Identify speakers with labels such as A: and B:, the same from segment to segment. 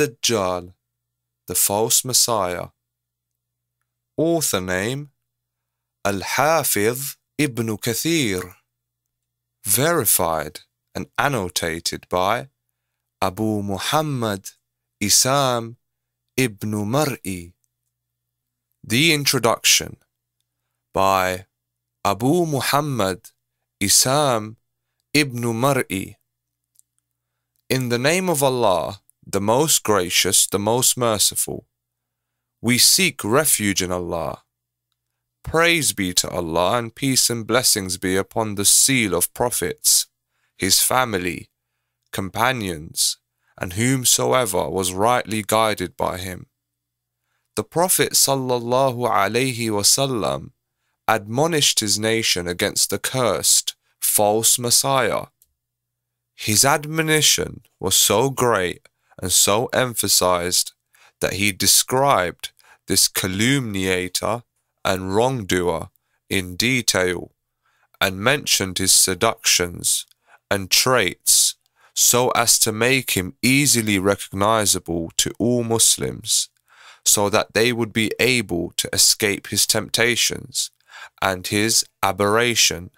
A: Ad-Dajjal, the false Messiah. Author name Al-Hafiz ibn Kathir. Verified and annotated by Abu Muhammad Isam ibn Mar'i. The Introduction by Abu Muhammad Isam ibn Mar'i. In the name of Allah, the most gracious, the most merciful, we seek refuge in Allah. Praise be to Allah and peace and blessings be upon the seal of prophets, his family, companions, and whomsoever was rightly guided by him. The Prophet sallallahu alaihi wasallam admonished his nation against the cursed, false Messiah. His admonition was so great and so emphasized that he described this calumniator and wrongdoer in detail and mentioned his seductions and traits so as to make him easily recognizable to all Muslims, so that they would be able to escape his temptations and his aberration.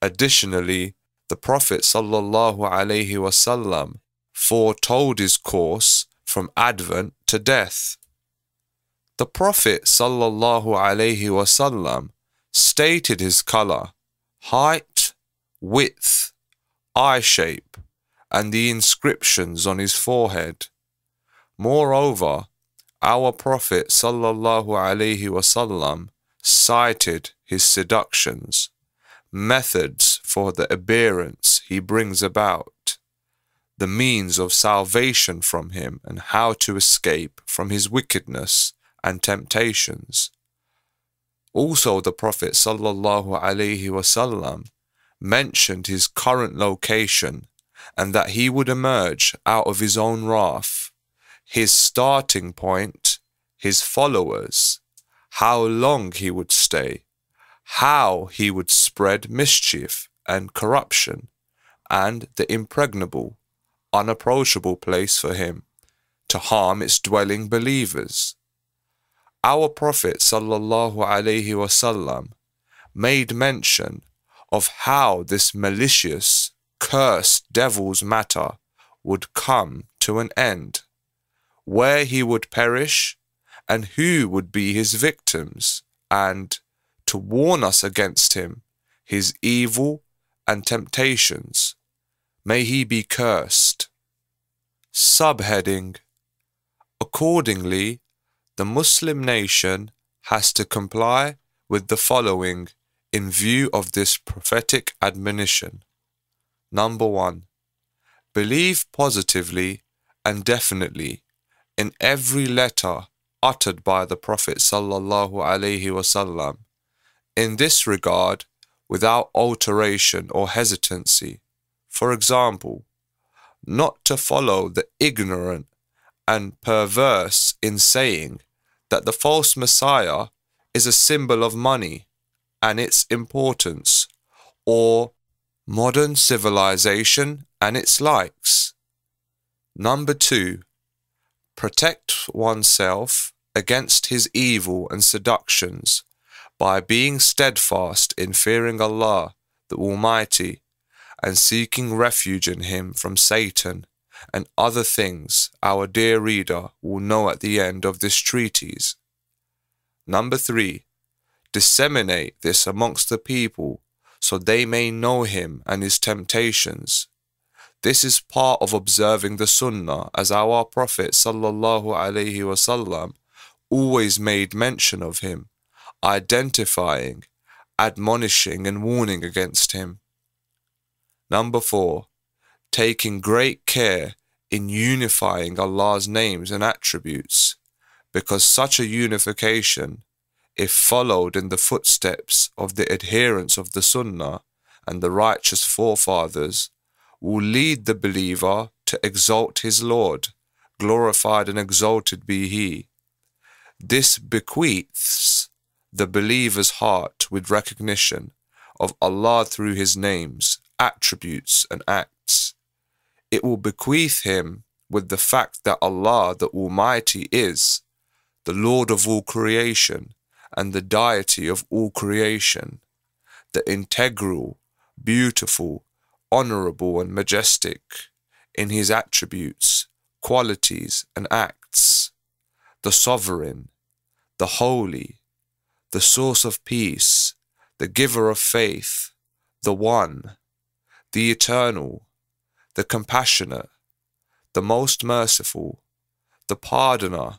A: Additionally, the Prophet sallallahu alaihi wasallam foretold his course from advent to death. The Prophet sallallahu alaihi wasallam stated his color, height, width, eye shape, and the inscriptions on his forehead. Moreover, our Prophet sallallahu alaihi wasallam cited his seductions, methods for the aberrance he brings about, the means of salvation from him, and how to escape from his wickedness and temptations. Also, the Prophet sallallahu alaihi wasallam mentioned his current location and that he would emerge out of his own wrath, his starting point, his followers, how long he would stay, how he would spread mischief and corruption, and the impregnable, unapproachable place for him to harm its dwelling believers. Our Prophet wasallam made mention of how this malicious, cursed devil's matter would come to an end, where he would perish, and who would be his victims, and to warn us against him, his evil and temptations. May he be cursed. Subheading Accordingly, the Muslim nation has to comply with the following in view of this prophetic admonition. Number one, believe positively and definitely in every letter uttered by the Prophet sallallahu alaihi wasallam. In this regard, without alteration or hesitancy. For example, not to follow the ignorant and perverse in saying that the false Messiah is a symbol of money and its importance, or modern civilization and its likes. Number two, protect oneself against his evil and seductions by being steadfast in fearing Allah, the Almighty, and seeking refuge in Him from Satan and other things our dear reader will know at the end of this treatise. Number three, disseminate this amongst the people so they may know him and his temptations. This is part of observing the Sunnah as our Prophet sallallahu alaihi wasallam always made mention of him, identifying, admonishing and warning against him. Number four, taking great care in unifying Allah's names and attributes, because such a unification, if followed in the footsteps of the adherents of the Sunnah and the righteous forefathers, will lead the believer to exalt his Lord, glorified and exalted be He. This bequeaths the believer's heart with recognition of Allah through His names, attributes, and acts. It will bequeath him with the fact that Allah the Almighty is the Lord of all creation and the deity of all creation, the integral, beautiful, honorable, and majestic in his attributes, qualities, and acts, the sovereign, the holy, the source of peace, the giver of faith, the one, the eternal, the compassionate, the most merciful, the pardoner,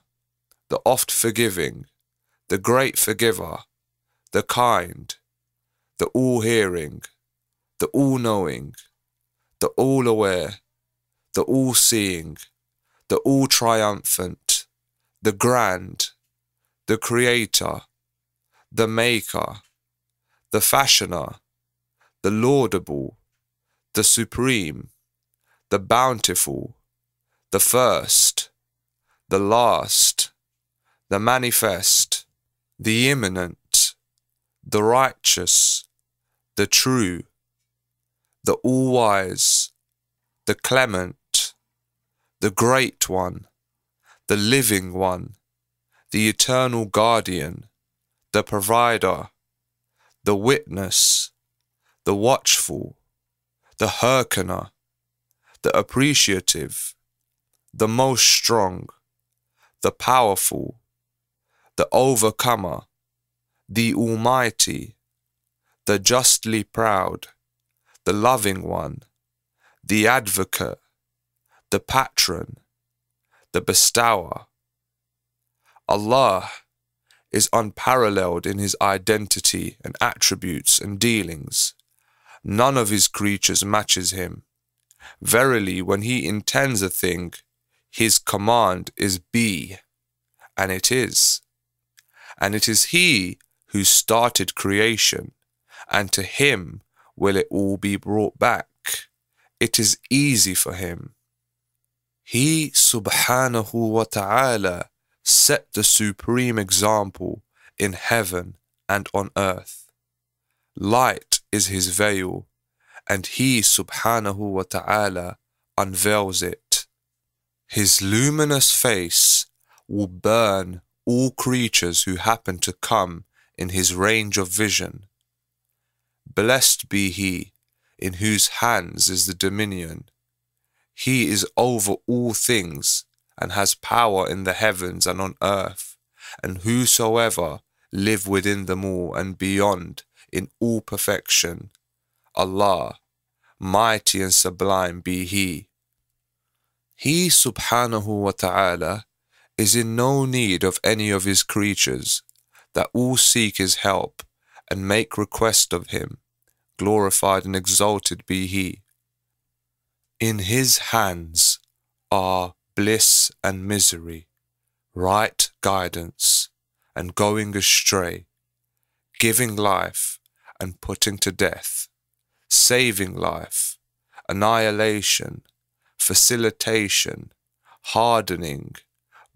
A: the oft forgiving, the great forgiver, the kind, the all hearing, the all knowing, the all aware, the all seeing, the all triumphant, the grand, the creator, the maker, the fashioner, the laudable, the supreme, the bountiful, the first, the last, the manifest, the immanent, the righteous, the true, the all wise, the clement, the great one, the living one, the eternal guardian, the provider, the witness, the watchful, the hearkener, the appreciative, the most strong, the powerful, the overcomer, the almighty, the justly proud, the loving one, the advocate, the patron, the bestower. Allah is unparalleled in his identity and attributes and dealings. None of his creatures matches him. Verily, when he intends a thing, his command is be, and it is. And it is he who started creation, and to him will it all be brought back. It is easy for him. He subhanahu wa ta'ala set the supreme example in heaven and on earth. Light is his veil, and he subhanahu wa ta'ala unveils it. His luminous face will burn all creatures who happen to come in his range of vision. Blessed be he in whose hands is the dominion. He is over all things and has power in the heavens and on earth, and whosoever live within them all and beyond in all perfection. Allah, mighty and sublime be He. He subhanahu wa ta'ala is in no need of any of His creatures, that all seek His help and make request of Him. Glorified and exalted be He. In His hands are bliss and misery, right guidance and going astray, giving life and putting to death, saving life, annihilation, facilitation, hardening,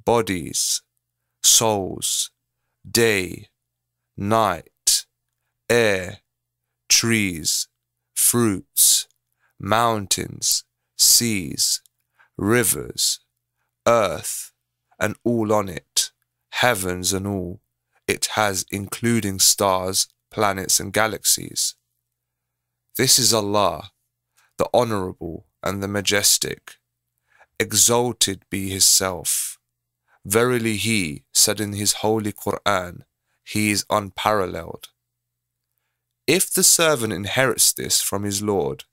A: bodies, souls, day, night, air, trees, fruits, mountains, seas, rivers, earth and all on it, heavens and all. It has, including stars, planets, and galaxies. This is Allah, the Honourable and the Majestic. Exalted be His self. Verily He said in His holy Quran, He is unparalleled. If the servant inherits this from his Lord,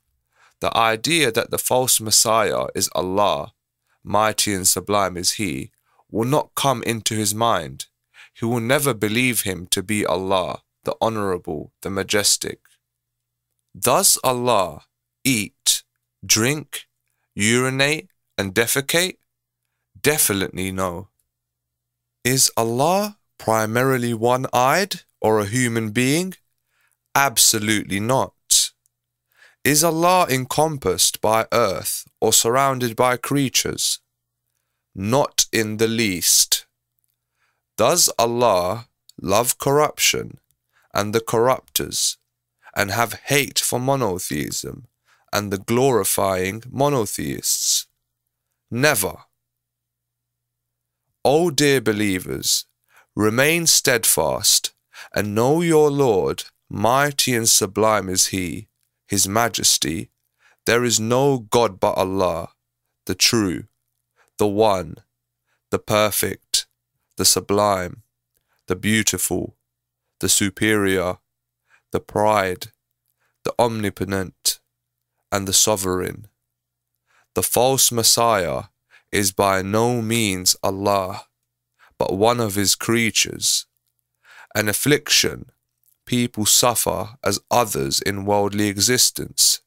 A: the idea that the false Messiah is Allah mighty and sublime is He, will not come into his mind. He will never believe him to be Allah, the Honorable, the Majestic. Does Allah eat, drink, urinate, and defecate? Definitely no. Is Allah primarily one eyed or a human being? Absolutely not. Is Allah encompassed by earth or surrounded by creatures? Not in the least. Does Allah love corruption and the corruptors and have hate for monotheism and the glorifying monotheists? Never. O dear believers, remain steadfast and know your Lord, mighty and sublime is He, His Majesty. There is no God but Allah, the True, the One, the Perfect, the Sublime, the Beautiful, the Superior, the Pride, the Omnipotent, and the Sovereign. The false Messiah is by no means Allah, but one of His creatures. An affliction people suffer as others in worldly existence.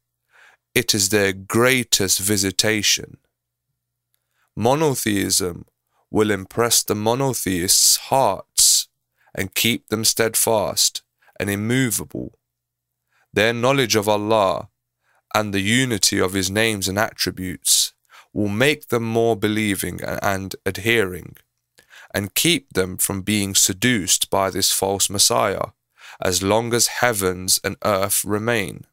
A: It is their greatest visitation. Monotheism will impress the monotheists' hearts and keep them steadfast and immovable. Their knowledge of Allah and the unity of His names and attributes will make them more believing and adhering, and keep them from being seduced by this false Messiah as long as heavens and earth remain.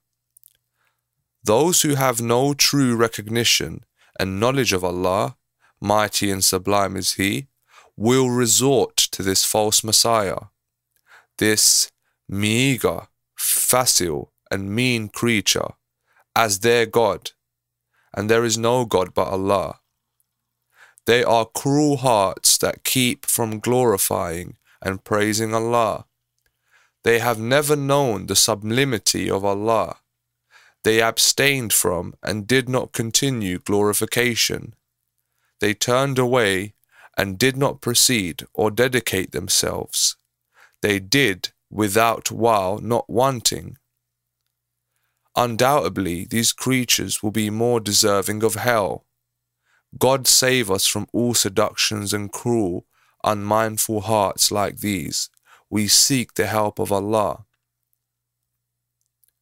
A: Those who have no true recognition and knowledge of Allah, mighty and sublime is He, will resort to this false Messiah, this meager, facile, and mean creature, as their God, and there is no God but Allah. They are cruel hearts that keep from glorifying and praising Allah. They have never known the sublimity of Allah. They abstained from and did not continue glorification. They turned away and did not proceed or dedicate themselves. They did without while not wanting. Undoubtedly, these creatures will be more deserving of hell. God save us from all seductions and cruel, unmindful hearts like these we seek the help of Allah.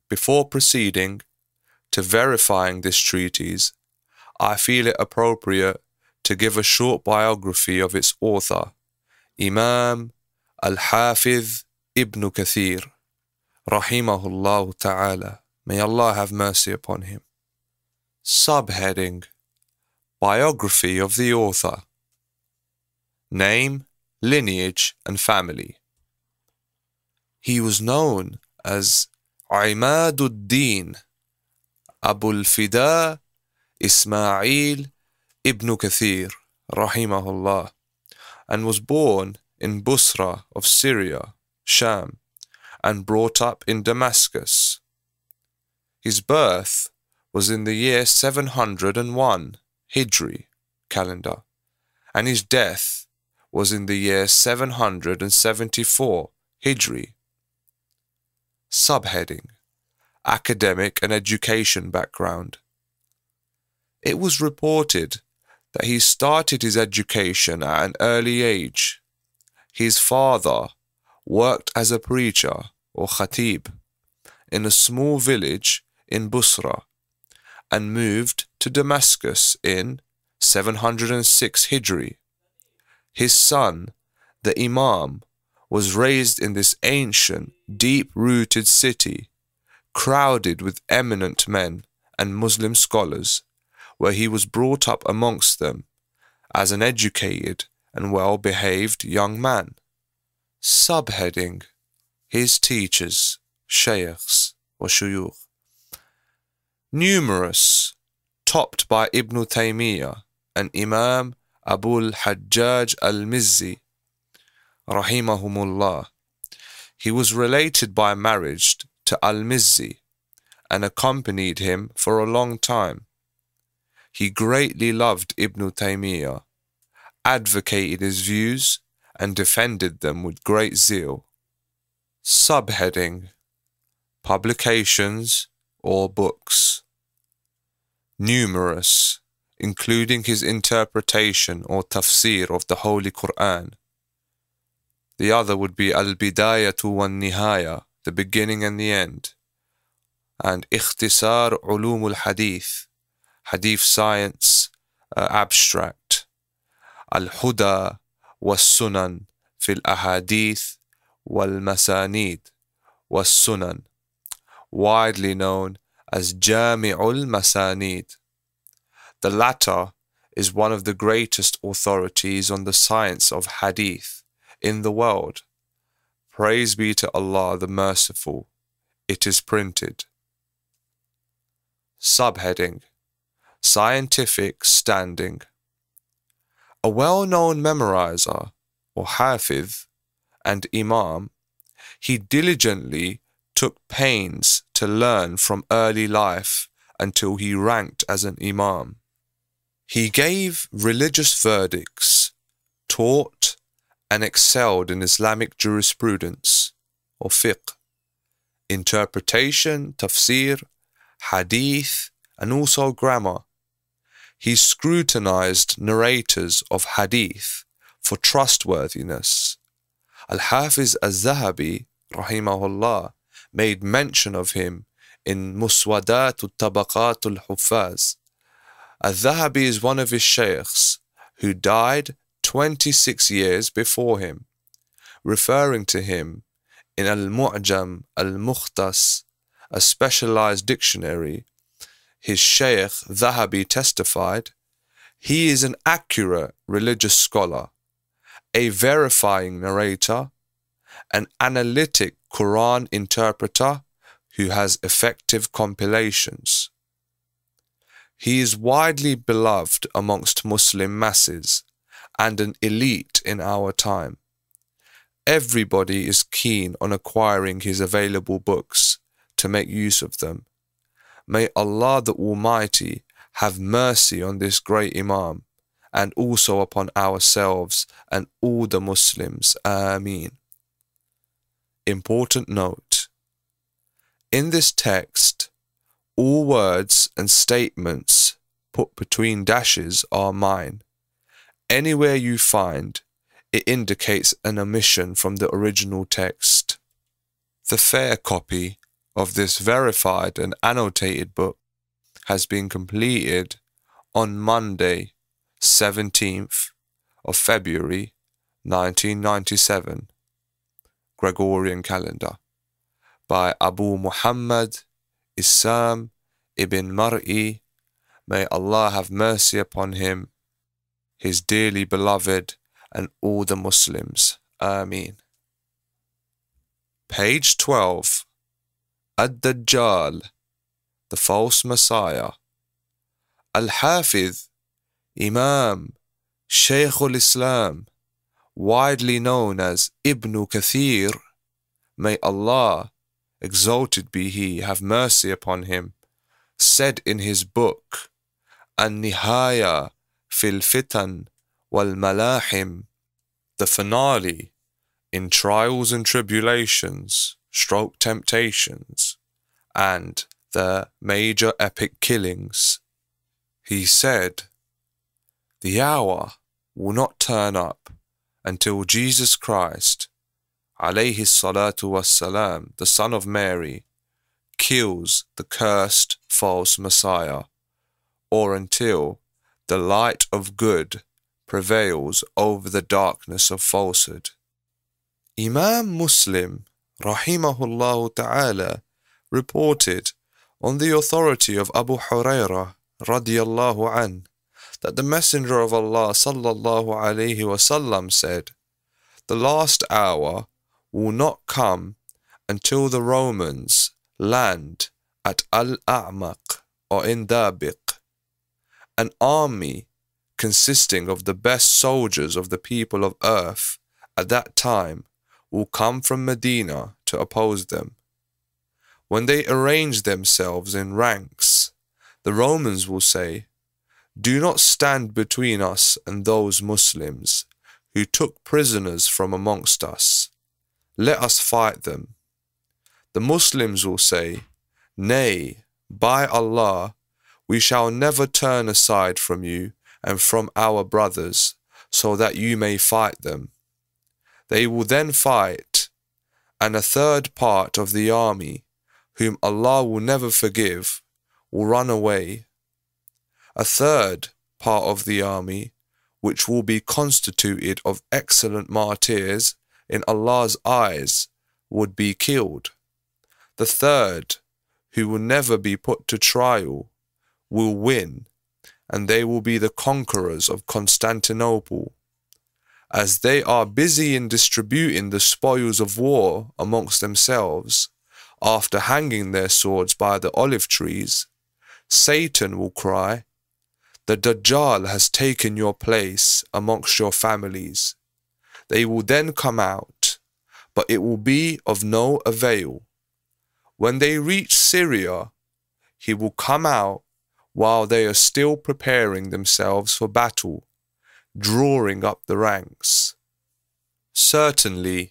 A: Before proceeding to verifying this treatise, I feel it appropriate to give a short biography of its author, Imam Al-Hafiz Ibn Kathir, rahimahullah ta'ala. May Allah have mercy upon him. Subheading Biography of the author Name, Lineage and Family he was known as Imaduddin Abu al-Fida Ismail ibn Kathir rahimahullah and was born in Busra of Syria, Sham, and brought up in Damascus. His birth was in the year 701 Hijri calendar, and his death was in the year 774 Hijri Subheading Academic and Education Background. It was reported that he started his education at an early age. His father worked as a preacher or khatib in a small village in Busra and moved to Damascus in 706 Hijri. His son, the Imam, was raised in this ancient, deep rooted city, crowded with eminent men and Muslim scholars, where he was brought up amongst them as an educated and well behaved young man. Subheading His teachers, shaykhs or shuyukh. Numerous, topped by Ibn Taymiyyah and Imam Abu al-Hajjaj al-Mizzi rahimahumullah. He was related by marriage to Al-Mizzi and accompanied him for a long time. He greatly loved Ibn Taymiyyah, advocated his views, and defended them with great zeal. Subheading Publications or Books Numerous, including his interpretation or tafsir of the Holy Quran the other would be Al Bidayatu wa Nihaya, the beginning and the end. And Ikhtisar Ulum al Hadith, Hadith Science uh, Abstract. Al Huda wa Sunan fil Ahadith wal Masanid was Sunan, widely known as Jami'ul Masanid. The latter is one of the greatest authorities on the science of hadith in the world. Praise be to Allah the Merciful. It is printed. Subheading Scientific Standing A well known memorizer, or hafiz, and imam, he diligently took pains to learn from early life until he ranked as an imam. He gave religious verdicts, taught and excelled in Islamic jurisprudence, or fiqh, interpretation, tafsir, hadith, and also grammar. He scrutinized narrators of hadith for trustworthiness. Al-Hafiz al-Zahabi, rahimahullah, made mention of him in Muswadat al-Tabaqat al-Huffaz. Al-Zahabi is one of his shaykhs who died 26 years before him, referring to him in Al-Mu'jam al-Mukhtas, a specialized dictionary. His shaykh Zahabi testified, he is an accurate religious scholar, a verifying narrator, an analytic Quran interpreter who has effective compilations. He is widely beloved amongst Muslim masses and an elite in our time. Everybody is keen on acquiring his available books to make use of them. May Allah the Almighty have mercy on this great Imam and also upon ourselves and all the Muslims. Ameen. Important note. In this text, all words and statements put between dashes are mine. Anywhere you find, it indicates an omission from the original text. The fair copy of this verified and annotated book has been completed on Monday, 17th of February 1997, Gregorian calendar, by Abu Muhammad Isam ibn Mar'i. May Allah have mercy upon him his dearly beloved, and all the Muslims. Ameen. Page 12. Ad-Dajjal, the false Messiah. Al-Hafiz, Imam, Shaykh al-Islam, widely known as Ibn Kathir. May Allah, exalted be He, have mercy upon him, said in his book, An-Nihaya fil Fitan wal Malahim, the finale in trials and tribulations stroke temptations, and the major epic killings. He said, The hour will not turn up until Jesus Christ, alayhi salatu wassalam, the Son of Mary, kills the cursed false Messiah, or until the light of good prevails over the darkness of falsehood. Imam Muslim, rahimahullah ta'ala, reported on the authority of Abu Hurairah radiyallahu an that the Messenger of Allah sallallahu alayhi wasallam said, The last hour will not come until the Romans land at Al-A'maq or in Dabiq an army consisting of the best soldiers of the people of earth at that time will come from Medina to oppose them. When they arrange themselves in ranks, the Romans will say, Do not stand between us and those Muslims who took prisoners from amongst us. Let us fight them. The Muslims will say, Nay, by Allah, we shall never turn aside from you and from our brothers, so that you may fight them. They will then fight, and a third part of the army, whom Allah will never forgive, will run away. A third part of the army, which will be constituted of excellent martyrs in Allah's eyes, would be killed. The third, who will never be put to trial, will win, and they will be the conquerors of Constantinople. As they are busy in distributing the spoils of war amongst themselves, after hanging their swords by the olive trees, Satan will cry, The Dajjal has taken your place amongst your families. They will then come out, but it will be of no avail. When they reach Syria, he will come out while they are still preparing themselves for battle, drawing up the ranks. Certainly,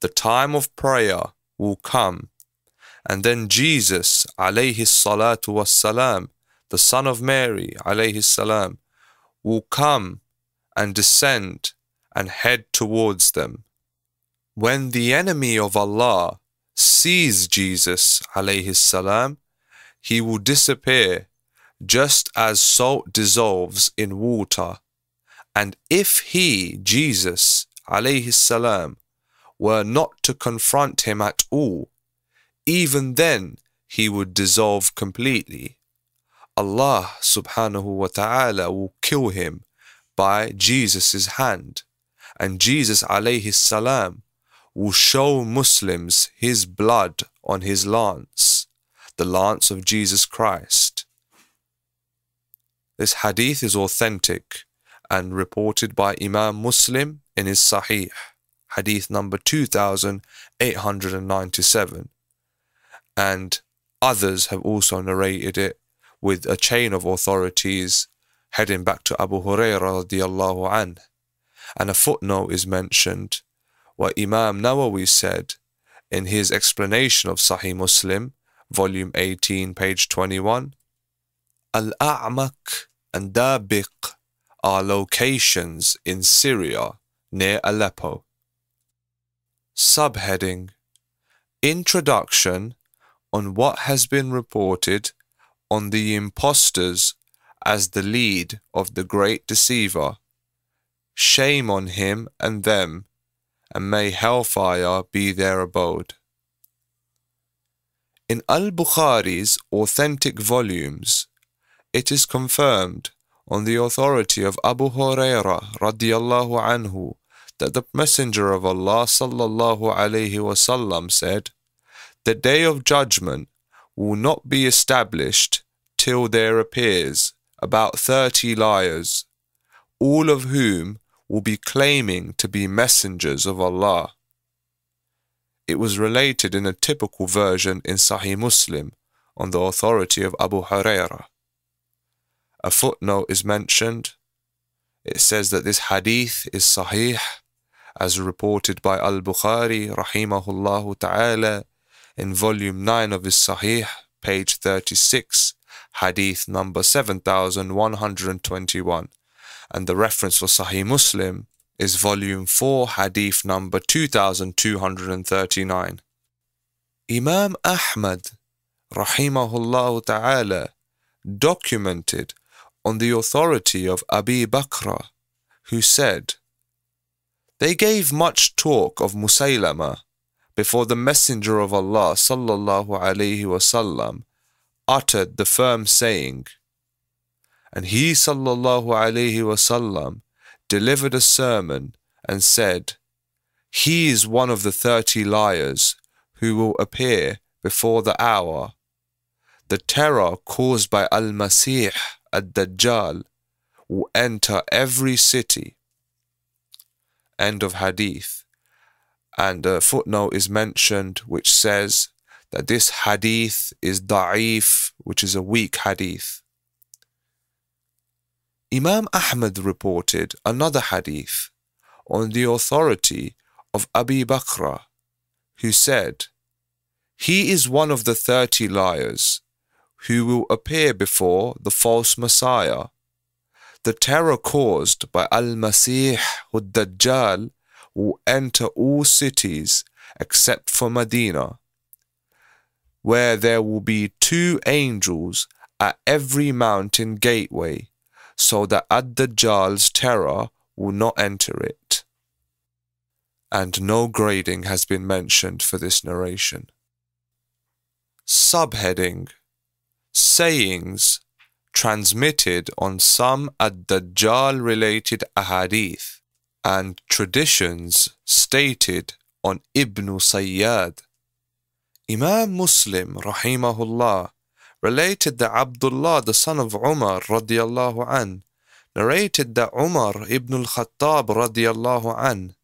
A: the time of prayer will come, and then Jesus, alayhi salatu wassalam, the son of Mary, alayhi salam, will come and descend and head towards them. When the enemy of Allah sees Jesus, alayhi salam, he will disappear just as salt dissolves in water. And if he, Jesus, alayhi salam, were not to confront him at all, even then he would dissolve completely. Allah subhanahu wa ta'ala will kill him by Jesus' hand, and Jesus alayhi salam will show Muslims his blood on his lance, the lance of Jesus Christ. This hadith is authentic and reported by Imam Muslim in his Sahih, hadith number 2897. And others have also narrated it with a chain of authorities heading back to Abu Hurairah radiallahu anh. And a footnote is mentioned where Imam Nawawi said in his explanation of Sahih Muslim, volume 18, page 21. Al-A'maq and Dabiq are locations in Syria near Aleppo. Subheading Introduction on what has been reported on the impostors as the lead of the great deceiver. Shame on him and them, and may hellfire be their abode. In Al Bukhari's authentic volumes, it is confirmed on the authority of Abu Hurairah radiallahu anhu that the Messenger of Allah sallallahu alayhi wasallam said, The day of judgment will not be established till there appears about thirty liars, all of whom will be claiming to be messengers of Allah. It was related in a typical version in Sahih Muslim on the authority of Abu Hurairah. A footnote is mentioned. It says that this hadith is sahih as reported by Al-Bukhari rahimahullah ta'ala in volume 9 of his sahih, page 36, hadith number 7121 and the reference for Sahih Muslim is volume 4 hadith number 2239 Imam Ahmad rahimahullah ta'ala documented on the authority of Abi Bakr who said they gave much talk of Musaylama before the messenger of Allah sallallahu alaihi wasallam uttered the firm saying, and he sallallahu alaihi wasallam delivered a sermon and said, He is one of the thirty liars who will appear before the hour. The terror caused by Al Masih ad Dajjal will enter every city. End of hadith. And a footnote is mentioned which says that this hadith is da'if, which is a weak hadith. Imam Ahmad reported another hadith on the authority of Abi Bakr, who said, He is one of the thirty liars who will appear before the false Messiah. The terror caused by Al Masih ud Dajjal will enter all cities except for Medina where there will be two angels at every mountain gateway, so that Ad Dajjal's terror will not enter it. And no grading has been mentioned for this narration. Subheading Sayings transmitted on some Ad-Dajjal related ahadith and traditions stated on Ibn Sayyad. Imam Muslim rahimahullah related that Abdullah the son of Umar radiallahu an narrated that Umar ibn al-Khattab radiallahu an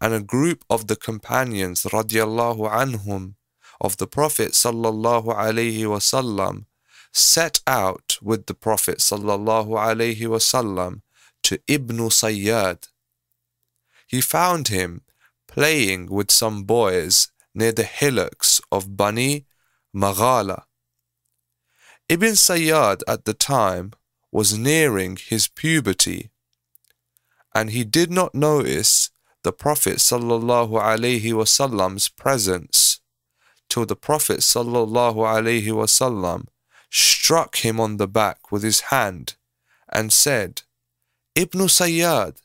A: and a group of the companions radiallahu anhum of the Prophet sallallahu alaihi wasallam set out with the Prophet wasallam to Ibn Sayyad. He found him playing with some boys near the hillocks of Bani Maghala. Ibn Sayyad at the time was nearing his puberty, and he did not notice the Prophet wasallam's presence till the Prophet wasallam struck him on the back with his hand and said, Ibn Sayyad,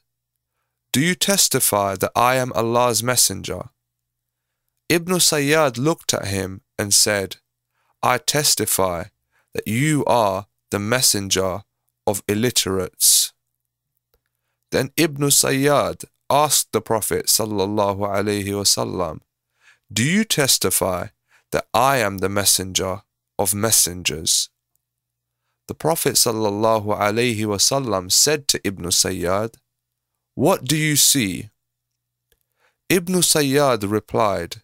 A: do you testify that I am Allah's messenger? Ibn Sayyad looked at him and said, I testify that you are the messenger of illiterates. Then Ibn Sayyad asked the Prophet sallallahu alaihi wasallam, Do you testify that I am the messenger of messengers? The Prophet wasallam said to Ibn Sayyad, What do you see? Ibn Sayyad replied,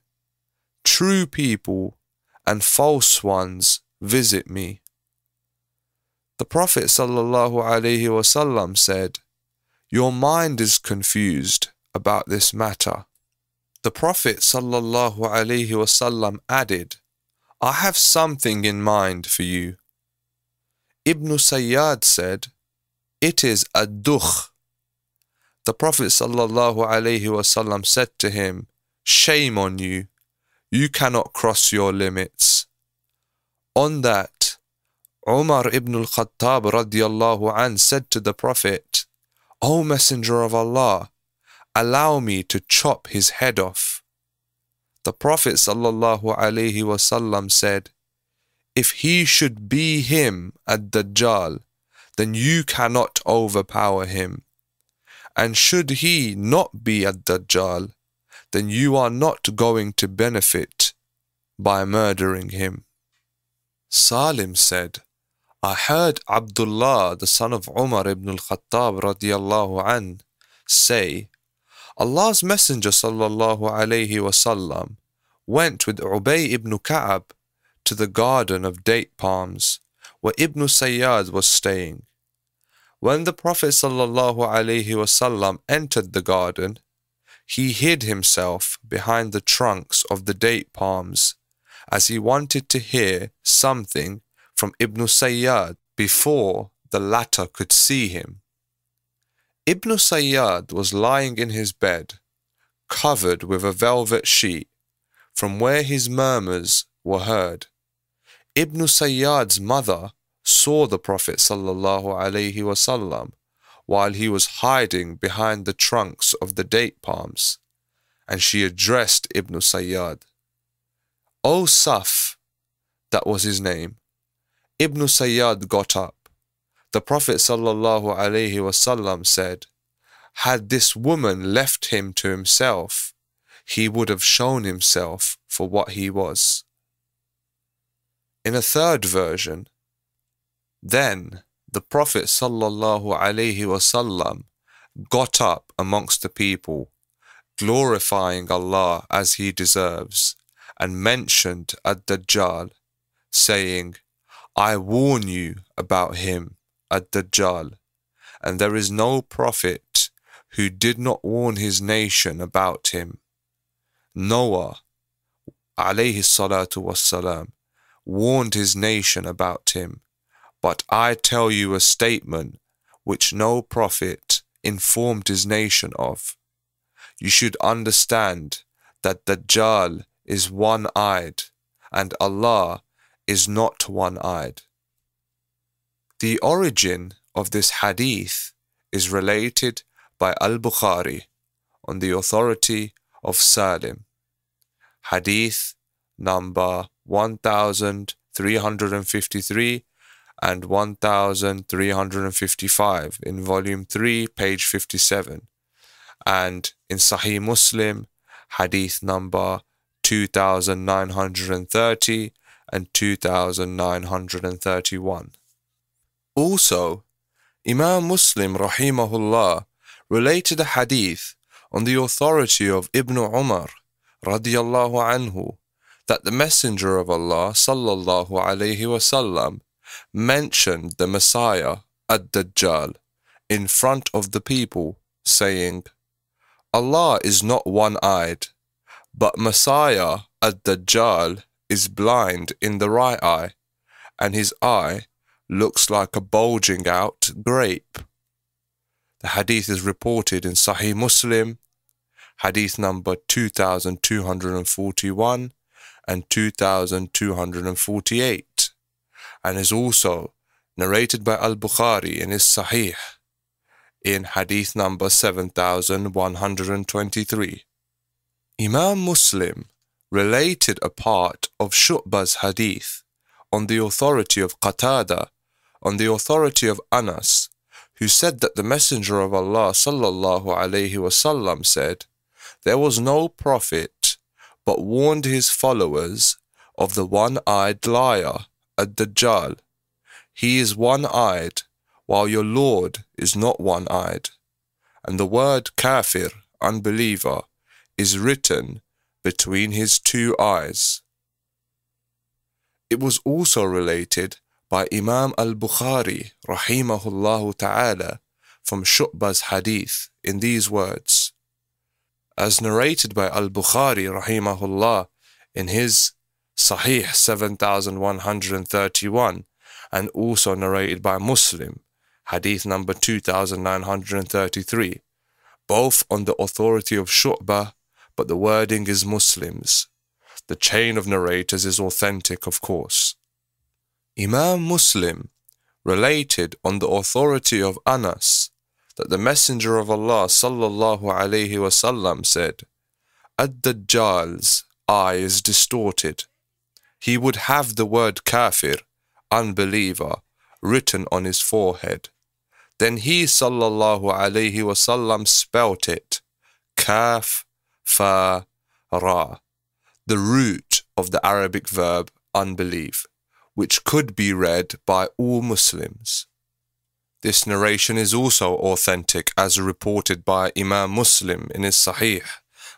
A: True people and false ones visit me. The Prophet wasallam said, Your mind is confused about this matter. The Prophet wasallam added, I have something in mind for you. Ibn Sayyad said, It is a dukh. The Prophet said to him, Shame on you, you cannot cross your limits. On that, Umar ibn al-Khattab an said to the Prophet, O Messenger of Allah, allow me to chop his head off. The Prophet alaihi said, If he should be him ad-Dajjal, then you cannot overpower him. And should he not be ad-Dajjal, then you are not going to benefit by murdering him. Salim said, I heard Abdullah, the son of Umar ibn al-Khattab say, Allah's Messenger sallallahu alayhi wasallam went with Ubay ibn Ka'ab to the garden of date palms where Ibn Sayyad was staying. When the Prophet sallallahu alayhi wasallam entered the garden, he hid himself behind the trunks of the date palms as he wanted to hear something from Ibn Sayyad before the latter could see him. Ibn Sayyad was lying in his bed, covered with a velvet sheet, from where his murmurs were heard. Ibn Sayyad's mother saw the Prophet wasallam while he was hiding behind the trunks of the date palms, and she addressed Ibn Sayyad. O Saf, that was his name, Ibn Sayyad got up. The Prophet ﷺ said, Had this woman left him to himself, he would have shown himself for what he was. In a third version, then the Prophet ﷺ got up amongst the people, glorifying Allah as he deserves, and mentioned Ad-Dajjal, saying, I warn you about him, Ad-Dajjal, and there is no prophet who did not warn his nation about him. Noah, alayhi salatu wassalam, warned his nation about him, but I tell you a statement which no prophet informed his nation of. You should understand that Dajjal is one-eyed, and Allah is not one eyed. The origin of this hadith is related by Al Bukhari on the authority of Salim. Hadith number 1353 and 1355 in volume 3, page 57, and in Sahih Muslim, hadith number 2930 and 2931. Also, Imam Muslim rahimahullah related a hadith on the authority of Ibn Umar radiyallahu anhu that the Messenger of Allah sallallahu alayhi wasallam mentioned the Messiah ad-Dajjal in front of the people saying Allah is not one-eyed but Messiah ad-Dajjal is blind in the right eye and his eye looks like a bulging out grape the hadith is reported in Sahih Muslim hadith number 2241 and 2248, and is also narrated by Al Bukhari in his Sahih in hadith number 7123. Imam Muslim related a part of Shu'ba's hadith on the authority of Qatada, on the authority of Anas, who said that the Messenger of Allah sallallahu alayhi wasallam said, there was no prophet, but warned his followers of the one eyed liar, ad Dajjal. He is one eyed, while your Lord is not one eyed. And the word kafir, unbeliever, is written between his two eyes. It was also related by Imam al Bukhari, rahimahullah ta'ala, from Shu'ba's hadith in these words as narrated by Al Bukhari rahimahullah in his Sahih 7131 and also narrated by Muslim, hadith number 2933, both on the authority of Shu'bah, but the wording is Muslims. The chain of narrators is authentic, of course. Imam Muslim related on the authority of Anas that the Messenger of Allah sallallahu alaihi wasallam said, Ad-Dajjal's eye is distorted. He would have the word kafir, unbeliever, written on his forehead. Then he sallallahu alaihi wasallam spelt it, kaf, fa, ra, the root of the Arabic verb unbelieve, which could be read by all Muslims. This narration is also authentic as reported by Imam Muslim in his Sahih,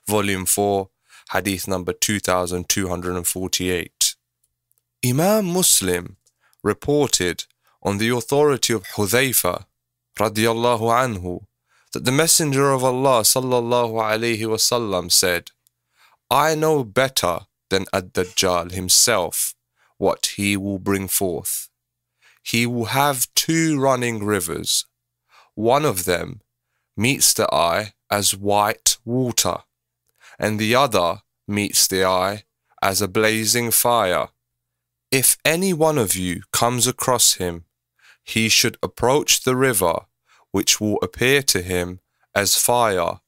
A: volume 4, hadith number 2248. Imam Muslim reported on the authority of Hudhayfa radiallahu anhu that the Messenger of Allah sallallahu alayhi wasallam said, I know better than Ad-Dajjal himself what he will bring forth he will have two running rivers. One of them meets the eye as white water, and the other meets the eye as a blazing fire. If any one of you comes across him, he should approach the river, which will appear to him as fire,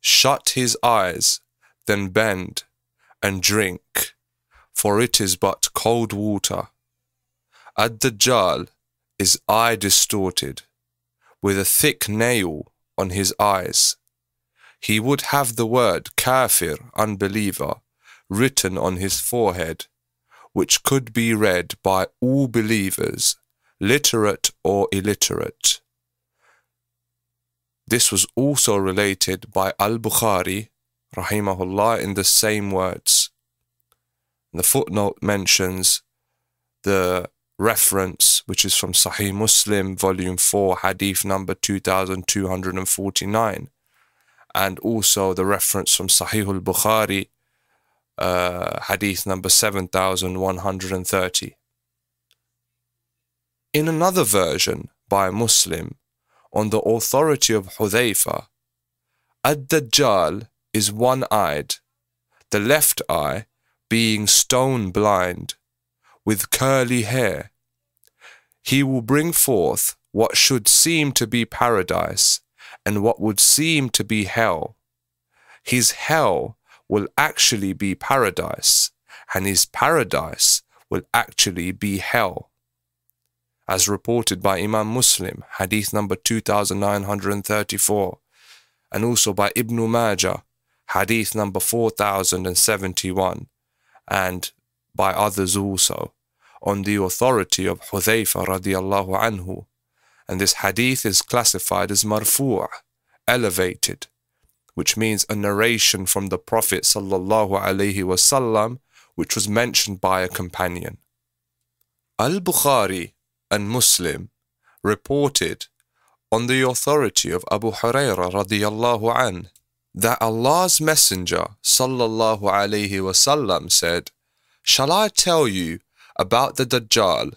A: shut his eyes, then bend, and drink, for it is but cold water. Ad-Dajjal is eye distorted, with a thick nail on his eyes. He would have the word kafir, unbeliever, written on his forehead, which could be read by all believers, literate or illiterate. This was also related by Al-Bukhari, rahimahullah, in the same words. The footnote mentions the reference, which is from Sahih Muslim, volume 4, hadith number 2249, and also the reference from Sahih al Bukhari, uh, hadith number 7130. In another version by a Muslim, on the authority of Hudhayfa, Ad-Dajjal is one-eyed, the left eye being stone blind with curly hair. He will bring forth what should seem to be paradise and what would seem to be hell. His hell will actually be paradise, and his paradise will actually be hell. as reported by Imam Muslim, hadith number 2934, and also by Ibn Majah, hadith number 4071, and by others also, on the authority of Hudhayfa radiallahu anhu. And this hadith is classified as marfu', elevated, which means a narration from the Prophet sallallahu alaihi wasallam, which was mentioned by a companion. Al-Bukhari and Muslim reported on the authority of Abu Hurairah radiyallahu an that Allah's Messenger sallallahu alaihi wasallam said, Shall I tell you about the Dajjal,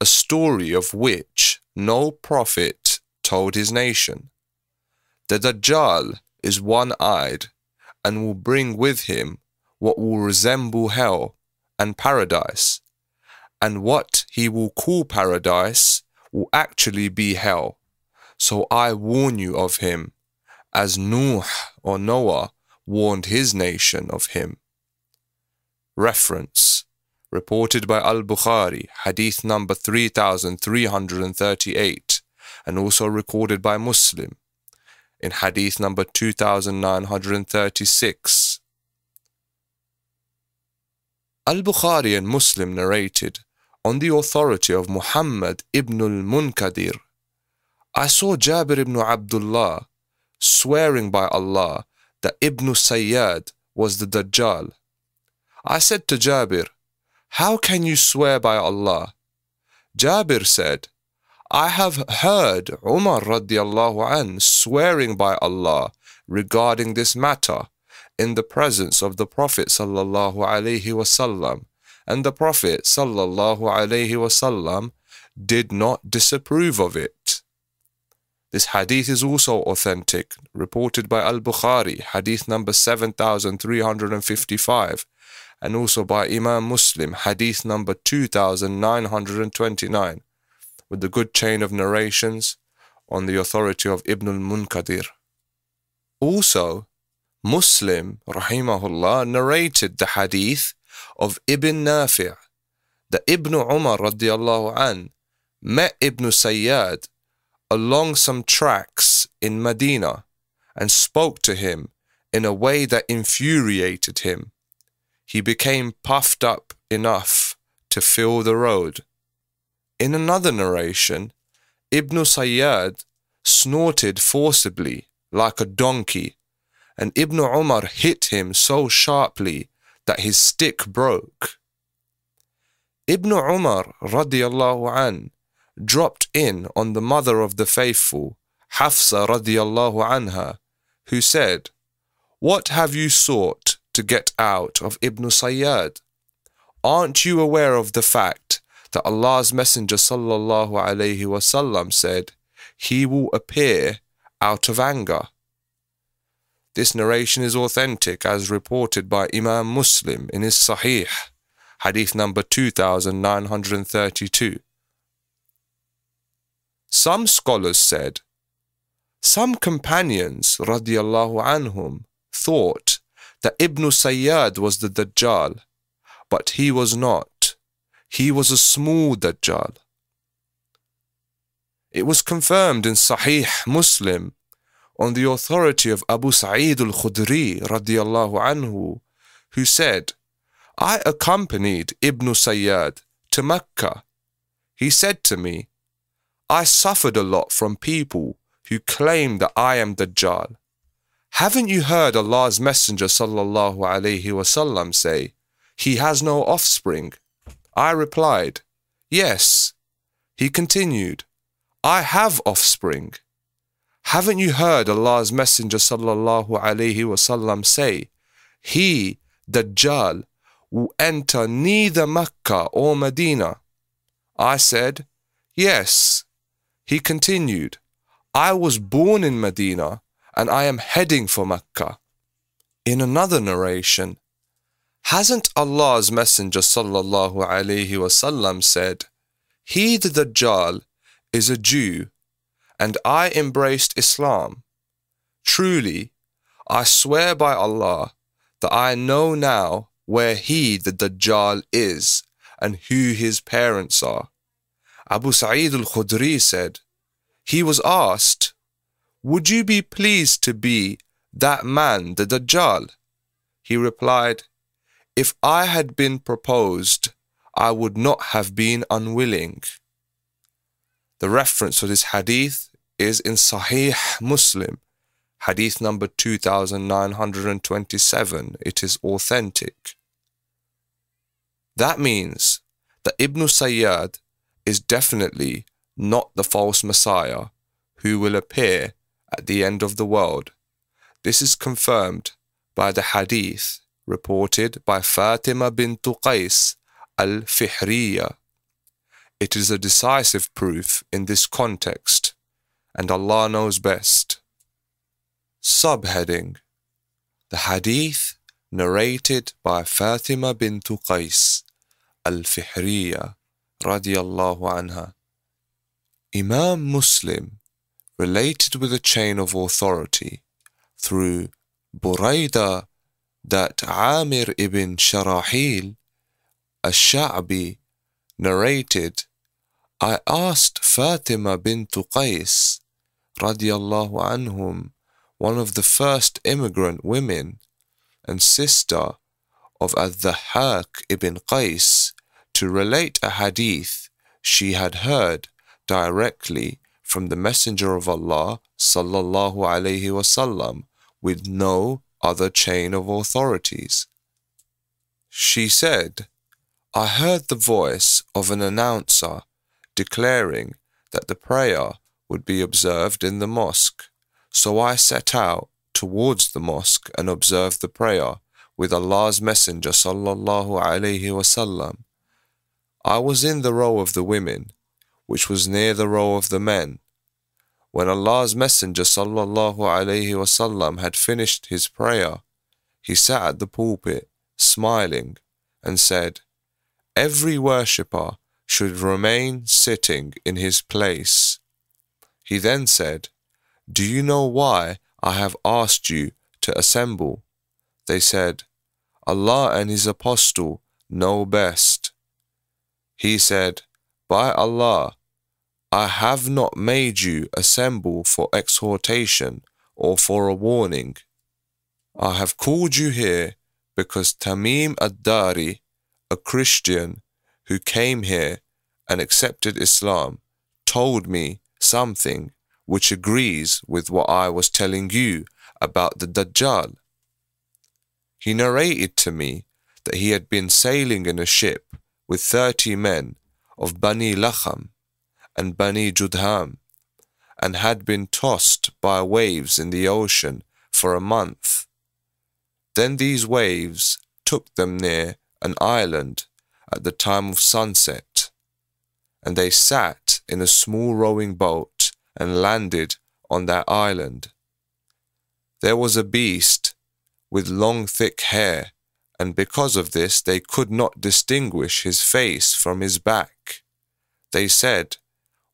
A: a story of which no prophet told his nation? The Dajjal is one-eyed and will bring with him what will resemble hell and paradise and what he will call paradise will actually be hell. So I warn you of him, as Nuh or Noah warned his nation of him. Reference reported by Al Bukhari, hadith number 3338, and also recorded by Muslim in hadith number 2936. Al Bukhari and Muslim narrated on the authority of Muhammad ibn al-Munkadir, I saw Jabir ibn Abdullah swearing by Allah that Ibn Sayyad was the Dajjal. I said to Jabir, How can you swear by Allah? Jabir said, I have heard Umar radiallahu an swearing by Allah regarding this matter in the presence of the Prophet sallallahu alaihi wasallam and the Prophet sallallahu alaihi wasallam did not disapprove of it. This hadith is also authentic, reported by Al-Bukhari, hadith number 7355, and also by Imam Muslim, hadith number 2929, with the good chain of narrations on the authority of Ibn al-Munkadir. Also, Muslim, rahimahullah, narrated the hadith of Ibn Nafi' that Ibn Umar radiallahu an met Ibn Sayyad along some tracks in Medina and spoke to him in a way that infuriated him. He became puffed up enough to fill the road. In another narration, Ibn Sayyad snorted forcibly like a donkey, and Ibn Umar hit him so sharply that his stick broke. Ibn Umar radiallahu an dropped in on the mother of the faithful, Hafsa radiallahu anha, who said, What have you sought to get out of Ibn Sayyad? Aren't you aware of the fact that Allah's Messenger sallallahu alayhi wasallam said, He will appear out of anger? This narration is authentic as reported by Imam Muslim in his Sahih, hadith number 2932. Some scholars said, some companions radiallahu anhum thought that Ibn Sayyad was the Dajjal, but he was not. He was a small Dajjal. It was confirmed in Sahih Muslim on the authority of Abu Sa'id al-Khudri radiallahu anhu, who said, I accompanied Ibn Sayyad to Mecca. He said to me, I suffered a lot from people who claim that I am Dajjal. Haven't you heard Allah's Messenger sallallahu alayhi wasallam say, He has no offspring? I replied, Yes. He continued, I have offspring. Haven't you heard Allah's Messenger sallallahu alaihi wasallam say, He, the Dajjal, will enter neither Mecca or Medina? I said, Yes. He continued, I was born in Medina and I am heading for Mecca. In another narration, hasn't Allah's Messenger sallallahu alaihi wasallam said, He the Dajjal is a Jew and I embraced Islam. Truly, I swear by Allah that I know now where he, the Dajjal, is and who his parents are. Abu Sa'id al-Khudri said, he was asked, Would you be pleased to be that man, the Dajjal? He replied, If I had been proposed, I would not have been unwilling. The reference for this hadith is in Sahih Muslim, hadith number 2927. It is authentic. That means that Ibn Sayyad is definitely not the false Messiah who will appear at the end of the world. This is confirmed by the hadith reported by Fatima bint Qais al-Fihriya. It is a decisive proof in this context, and Allah knows best. Subheading The Hadith narrated by Fatima bint Qais al-Fihriya radiyallahu anha. Imam Muslim related with a chain of authority through Buraida that Amir ibn Sharahil al-Sha'bi narrated, I asked Fatima bint Qais radiallahu anhum, one of the first immigrant women and sister of Al-Dhahak ibn Qais, to relate a hadith she had heard directly from the Messenger of Allah sallallahu alaihi wasallam with no other chain of authorities. She said, I heard the voice of an announcer declaring that the prayer would be observed in the mosque, so I set out towards the mosque and observed the prayer with Allah's Messenger sallallahu alaihi wasallam. I was in the row of the women, which was near the row of the men, when Allah's Messenger sallallahu alaihi wasallam had finished his prayer, he sat at the pulpit, smiling, and said, Every worshipper should remain sitting in his place. He then said, Do you know why I have asked you to assemble? They said, Allah and His Apostle know best. He said, By Allah, I have not made you assemble for exhortation or for a warning. I have called you here because Tamim ad-Dari, a Christian who came here and accepted Islam, told me something which agrees with what I was telling you about the Dajjal. He narrated to me that he had been sailing in a ship with thirty men of Bani Lacham and Bani Judham, and had been tossed by waves in the ocean for a month. Then these waves took them near an island at the time of sunset, and they sat in a small rowing boat and landed on that island. There was a beast with long thick hair, and because of this they could not distinguish his face from his back. They said,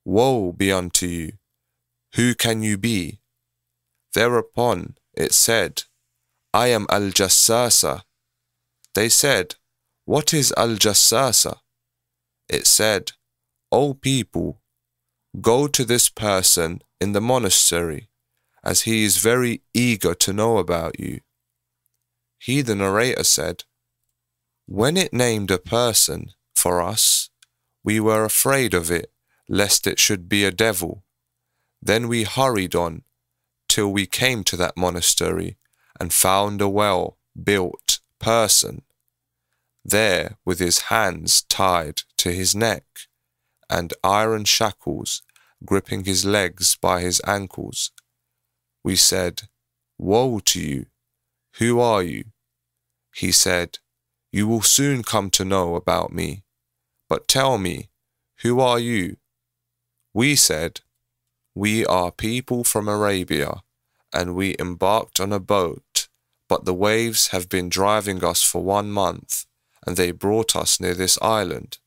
A: Woe be unto you! Who can you be? Thereupon it said, I am Al Jassasa. They said, What is Al Jassasa? It said, O people, go to this person in the monastery, as he is very eager to know about you. He, the narrator, said, When it named a person for us, we were afraid of it lest it should be a devil. Then we hurried on till we came to that monastery and found a well built person there with his hands tied to his neck and iron shackles gripping his legs by his ankles. We said, Woe to you! Who are you? He said, You will soon come to know about me. But tell me, who are you? We said, We are people from Arabia, and we embarked on a boat, but the waves have been driving us for one month, and they brought us near this island.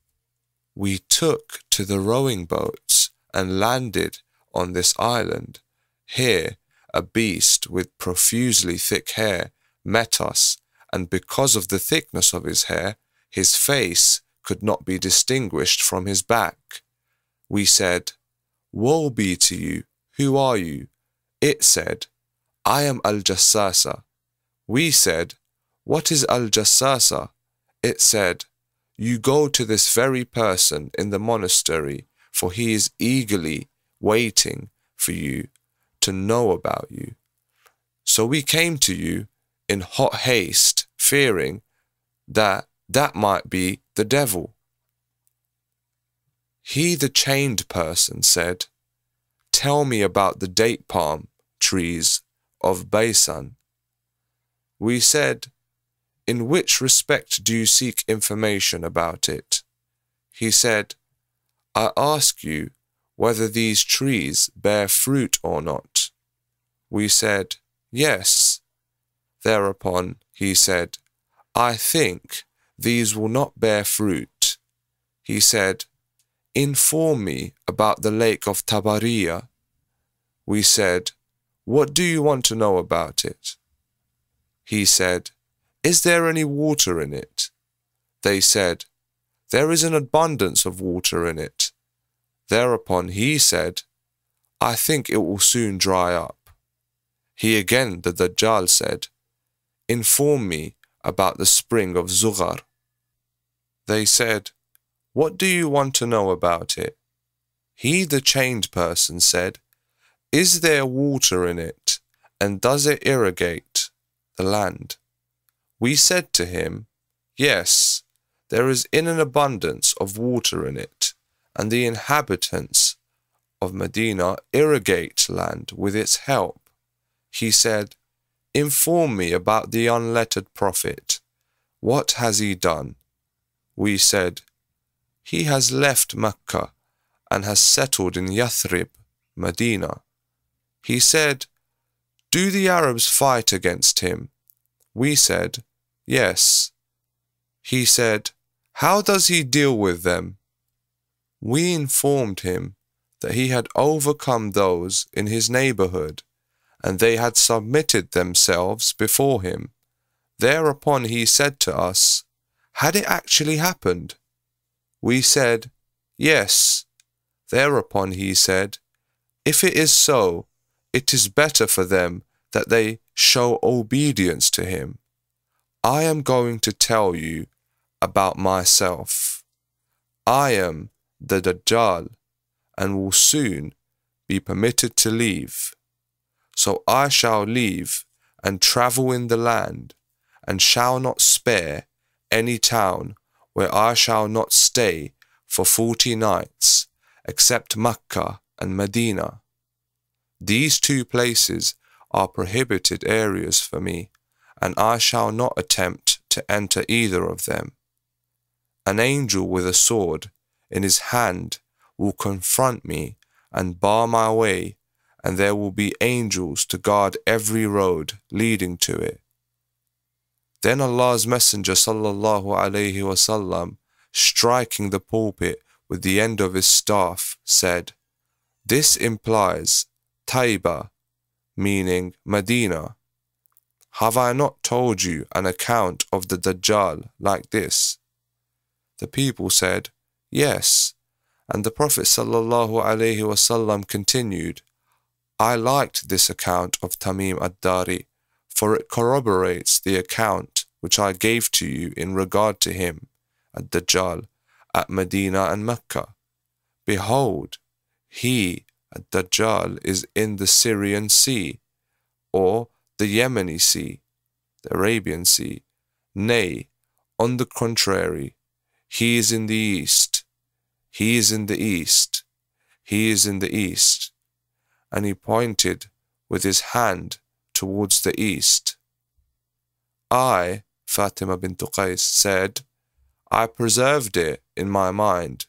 A: We took to the rowing boats and landed on this island. Here, a beast with profusely thick hair met us, and because of the thickness of his hair, his face could not be distinguished from his back. We said, Woe be to you, who are you? It said, I am Al Jassasa. We said, What is Al Jassasa? It said, You go to this very person in the monastery, for he is eagerly waiting for you to know about you. So we came to you in hot haste, fearing that that might be the devil. He, the chained person, said, Tell me about the date palm trees of Baysan. We said, In which respect do you seek information about it? He said, I ask you whether these trees bear fruit or not. We said, Yes. Thereupon he said, I think these will not bear fruit. He said, Inform me about the lake of Tabariya. We said, What do you want to know about it? He said, Is there any water in it? They said, There is an abundance of water in it. Thereupon he said, I think it will soon dry up. He again, the Dajjal, said, Inform me about the spring of Zughar. They said, What do you want to know about it? He, the chained person, said, Is there water in it, and does it irrigate the land? We said to him, Yes, there is in an abundance of water in it, and the inhabitants of Medina irrigate land with its help he said, Inform me about the unlettered prophet. What has he done? We said, He has left Mecca and has settled in Yathrib, Medina. He said, Do the Arabs fight against him? We said, Yes. He said, How does he deal with them? We informed him that he had overcome those in his neighborhood and they had submitted themselves before him. Thereupon he said to us, Had it actually happened? We said, Yes. Thereupon he said, If it is so, it is better for them that they show obedience to him. I am going to tell you about myself. I am the Dajjal and will soon be permitted to leave. So I shall leave and travel in the land, and shall not spare any town where I shall not stay for forty nights, except Mecca and Medina. These two places are prohibited areas for me, and I shall not attempt to enter either of them. An angel with a sword in his hand will confront me and bar my way and there will be angels to guard every road leading to it. Then Allah's Messenger sallallahu alaihi wasallam, striking the pulpit with the end of his staff, said, This implies Taiba, meaning Medina. Have I not told you an account of the Dajjal like this? The people said, Yes. And the Prophet sallallahu alaihi wasallam continued, I liked this account of Tamim ad-Dari, for it corroborates the account which I gave to you in regard to him, ad-Dajjal, at Medina and Mecca. Behold, he, ad-Dajjal, is in the Syrian Sea, or the Yemeni Sea, the Arabian Sea. Nay, on the contrary, he is in the east. He is in the east. He is in the east and he pointed with his hand towards the east. I, Fatima bint Qais, said, I preserved it in my mind.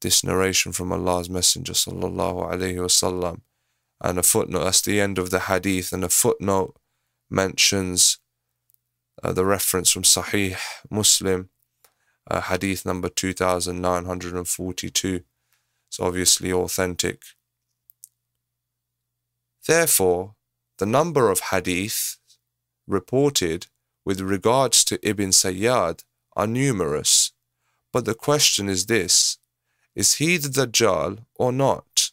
A: This narration from Allah's Messenger sallallahu alaihi wasallam, and a footnote. That's the end of the hadith, and a footnote mentions uh, the reference from Sahih Muslim, uh, hadith number two thousand nine hundred and forty-two. It's obviously authentic. Therefore, the number of hadith reported with regards to Ibn Sayyad are numerous, but the question is this is he the Dajjal or not?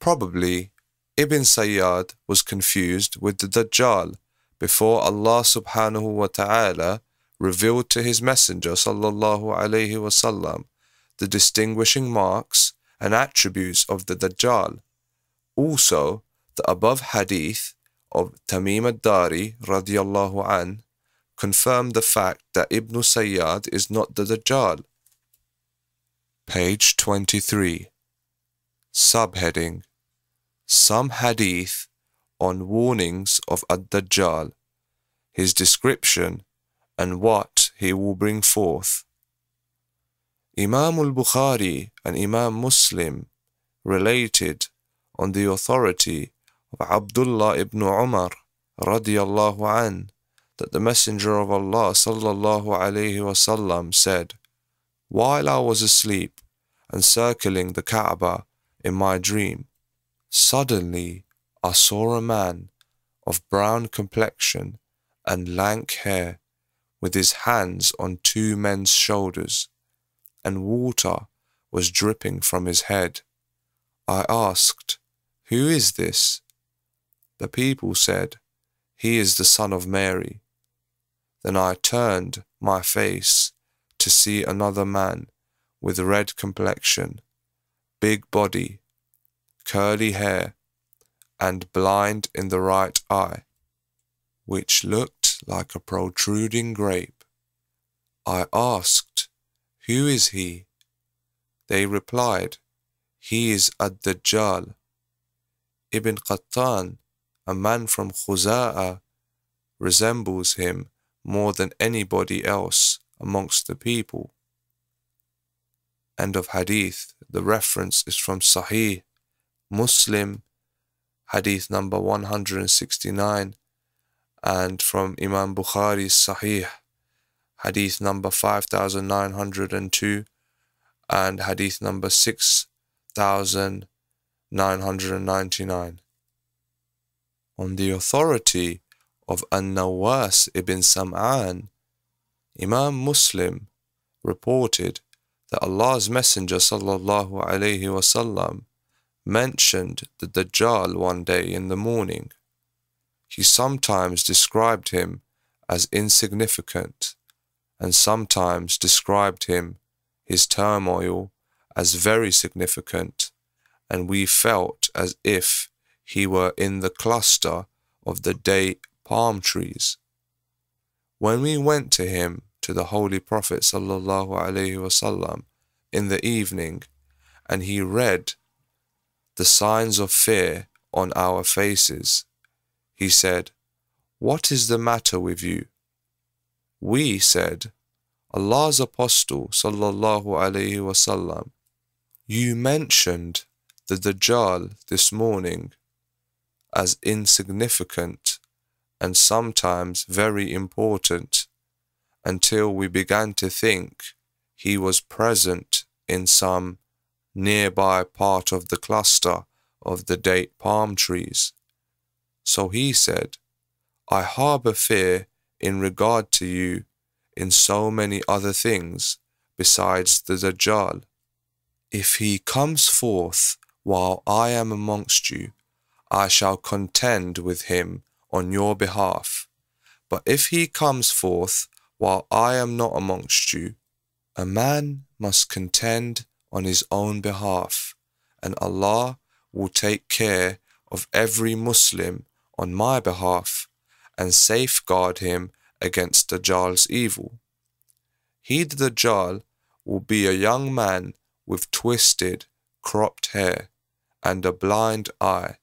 A: Probably Ibn Sayyad was confused with the Dajjal before Allah subhanahu wa ta'ala revealed to his messenger sallallahu alaihi wasallam the distinguishing marks and attributes of the Dajjal. Also, the above hadith of Tamim ad-Dari radiallahu an confirm the fact that Ibn Sayyad is not the Dajjal. Page 23. Subheading Some Hadith on Warnings of Ad-Dajjal, his description and what he will bring forth. Imam al-Bukhari and Imam Muslim related on the authority of Abdullah ibn Umar radiallahu an that the Messenger of Allah sallallahu alayhi wasallam said, While I was asleep and circling the Kaaba in my dream, suddenly I saw a man of brown complexion and lank hair with his hands on two men's shoulders, and water was dripping from his head. I asked, Who is this? The people said, He is the son of Mary. Then I turned my face to see another man with red complexion, big body, curly hair, and blind in the right eye, which looked like a protruding grape. I asked, Who is he? They replied, He is Ad-Dajjal. Ibn Qattan, a man from Khuza'ah, resembles him more than anybody else amongst the people. End of Hadith. The reference is from Sahih, Muslim, Hadith number 169, and from Imam Bukhari's Sahih, Hadith number 5902, and Hadith number 6999. On the authority of An-Nawas ibn Sam'an, Imam Muslim reported that Allah's Messenger sallallahu alaihi wasallam mentioned the Dajjal one day in the morning. He sometimes described him as insignificant and sometimes described him, his turmoil, as very significant, and we felt as if he were in the cluster of the date palm trees. When we went to him, to the Holy Prophet sallallahu alaihi wasallam, in the evening, and he read the signs of fear on our faces, he said, What is the matter with you? We said, Allah's Apostle sallallahu alaihi wasallam, you mentioned the Dajjal this morning as insignificant and sometimes very important until we began to think he was present in some nearby part of the cluster of the date palm trees. So he said, I harbor fear in regard to you in so many other things besides the Dajjal. If he comes forth while I am amongst you, I shall contend with him on your behalf. But if he comes forth while I am not amongst you, a man must contend on his own behalf, and Allah will take care of every Muslim on my behalf and safeguard him against Dajjal's evil. He, the Dajjal, will be a young man with twisted, cropped hair and a blind eye.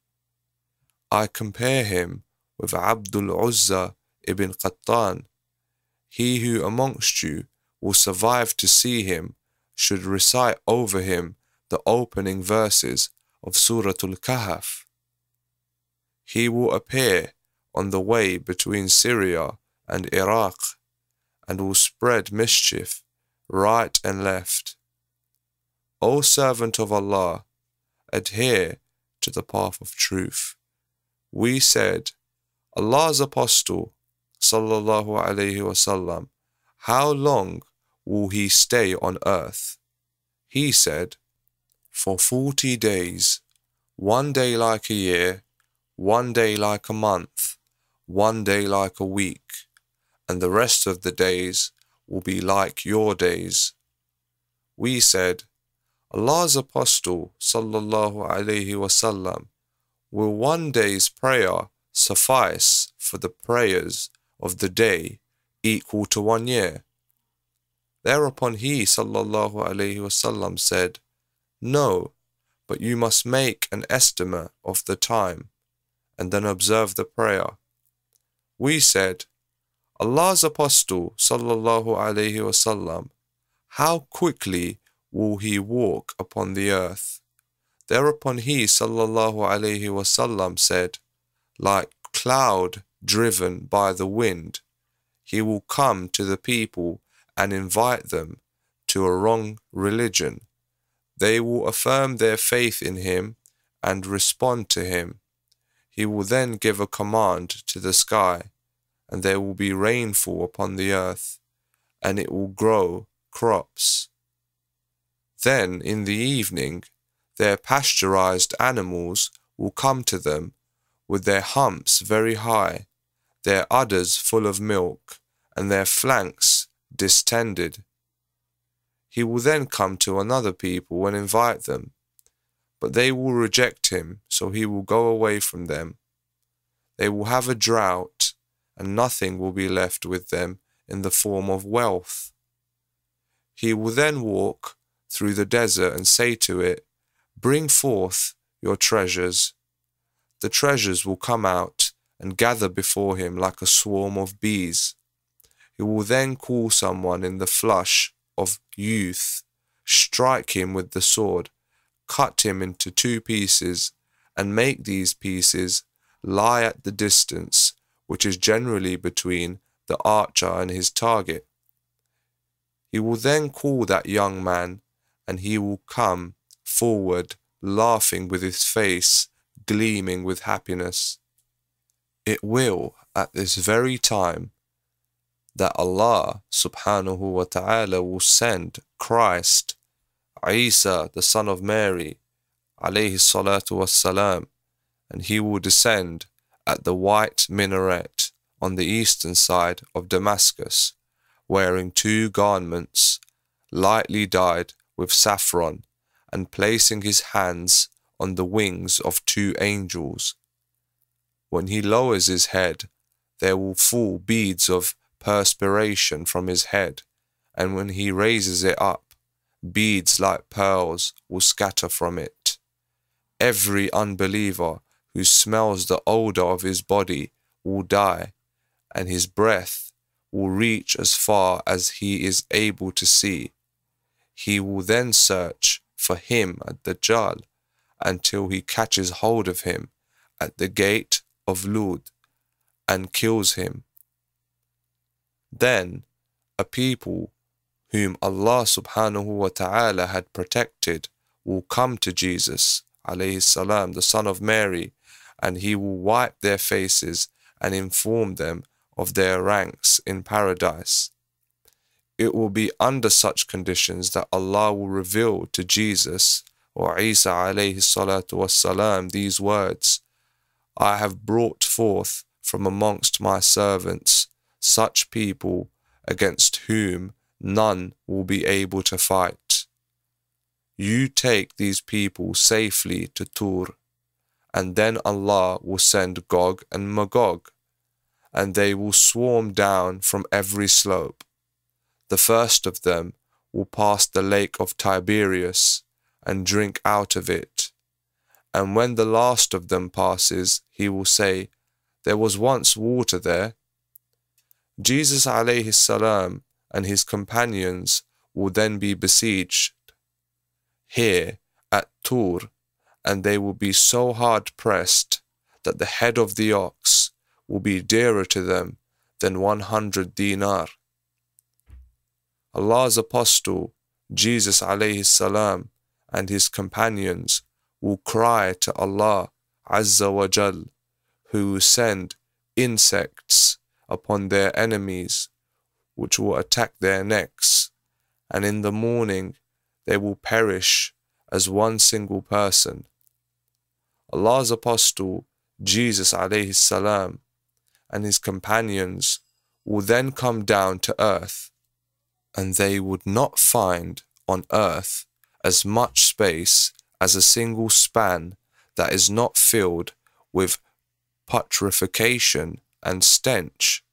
A: I compare him with Abdul Uzza ibn Qattan. He who amongst you will survive to see him should recite over him the opening verses of Surah Al-Kahf. He will appear on the way between Syria and Iraq and will spread mischief right and left. O servant of Allah, adhere to the path of truth. We said, Allah's Apostle, sallallahu alaihi wasallam, how long will he stay on earth? He said, for forty days, one day like a year, one day like a month, one day like a week, and the rest of the days will be like your days. We said, Allah's Apostle sallallahu alaihi wasallam will one day's prayer suffice for the prayers of the day equal to one year? Thereupon he sallallahu alaihi wasallam said, No, but you must make an estimate of the time and then observe the prayer. We said, Allah's Apostle sallallahu alaihi wasallam, how quickly will he walk upon the earth? Thereupon he sallallahu alaihi wasallam said, like cloud driven by the wind, he will come to the people and invite them to a wrong religion. They will affirm their faith in him and respond to him. He will then give a command to the sky and there will be rainfall upon the earth, and it will grow crops. Then in the evening, their pasteurized animals will come to them with their humps very high, their udders full of milk, and their flanks distended. He will then come to another people and invite them, but they will reject him, so he will go away from them. They will have a drought and nothing will be left with them in the form of wealth. He will then walk through the desert and say to it, Bring forth your treasures. The treasures will come out and gather before him like a swarm of bees. He will then call someone in the flush of youth, strike him with the sword, cut him into two pieces, and make these pieces lie at the distance which is generally between the archer and his target. He will then call that young man, and he will come forward laughing with his face gleaming with happiness. It will, at this very time, that Allah subhanahu wa ta'ala will send Christ, Isa, the son of Mary, alayhi salatu wassalam, and he will descend at the white minaret on the eastern side of Damascus, wearing two garments, lightly dyed with saffron, and placing his hands on the wings of two angels. When he lowers his head, there will fall beads of perspiration from his head, and when he raises it up, beads like pearls will scatter from it. Every unbeliever who smells the odor of his body will die, and his breath will reach as far as he is able to see. He will then search for him ad-Dajjal until he catches hold of him at the gate of Lud and kills him. Then a people whom Allah subhanahu wa ta'ala had protected will come to Jesus alayhi salam, the son of Mary, and he will wipe their faces and inform them of their ranks in paradise. It will be under such conditions that Allah will reveal to Jesus or Isa alayhi salatu wassalam these words I have brought forth from amongst my servants such people against whom none will be able to fight. You take these people safely to Tur and then Allah will send Gog and Magog, and they will swarm down from every slope. The first of them will pass the lake of Tiberias and drink out of it. And when the last of them passes, he will say, There was once water there. Jesus alayhi salam and his companions will then be besieged. Here at Tur, and they will be so hard pressed that the head of the ox will be dearer to them than 100 dinar. Allah's apostle, Jesus alayhi salam, and his companions will cry to Allah Azza wa Jal, who will send insects upon their enemies, which will attack their necks, and in the morning they will perish as one single person. Allah's apostle, Jesus alayhi salam, and his companions will then come down to earth, and they would not find on earth as much space as a single span that is not filled with putrefaction and stench.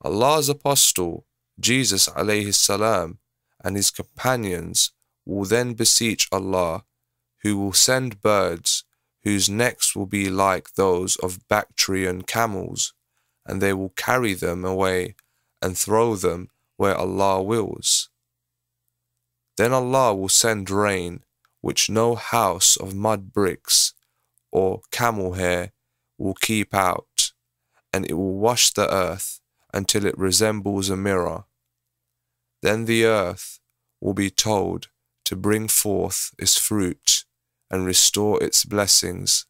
A: Allah's apostle, Jesus alayhi salam, and his companions will then beseech Allah, who will send birds whose necks will be like those of Bactrian camels, and they will carry them away and throw them where Allah wills. Then Allah will send rain, which no house of mud bricks or camel hair will keep out, and it will wash the earth until it resembles a mirror. Then the earth will be told to bring forth its fruit and restore its blessings,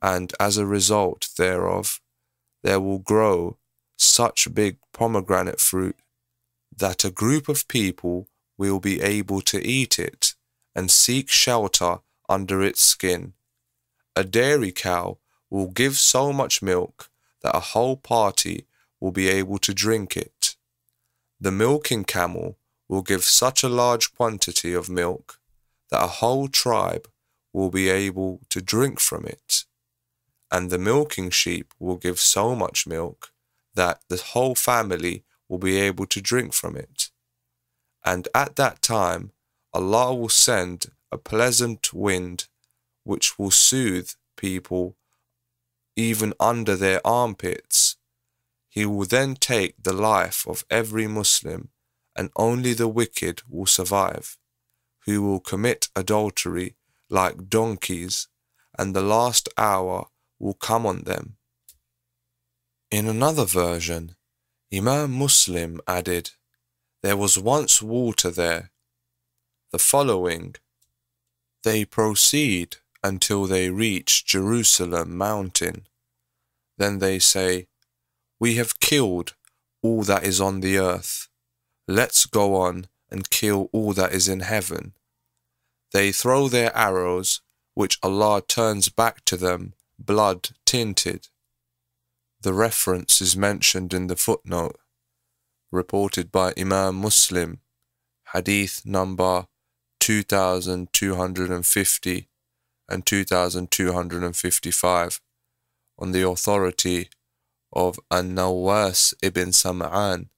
A: and as a result thereof, there will grow such big pomegranate fruit that a group of people will be able to eat it and seek shelter under its skin. A dairy cow will give so much milk that a whole party will be able to drink it. The milking camel will give such a large quantity of milk that a whole tribe will be able to drink from it. And the milking sheep will give so much milk that the whole family will be able to drink from it. And at that time, Allah will send a pleasant wind which will soothe people even under their armpits he will then take the life of every Muslim, and only the wicked will survive, who will commit adultery like donkeys, and the last hour will come on them. In another version, Imam Muslim added, There was once water there. The following They proceed until they reach Jerusalem mountain. Then they say, we have killed all that is on the earth. Let's go on and kill all that is in heaven. They throw their arrows, which Allah turns back to them, blood tinted. The reference is mentioned in the footnote, reported by Imam Muslim, hadith number 2250 and 2255, on the authority of An-Nawas ibn Sam'an.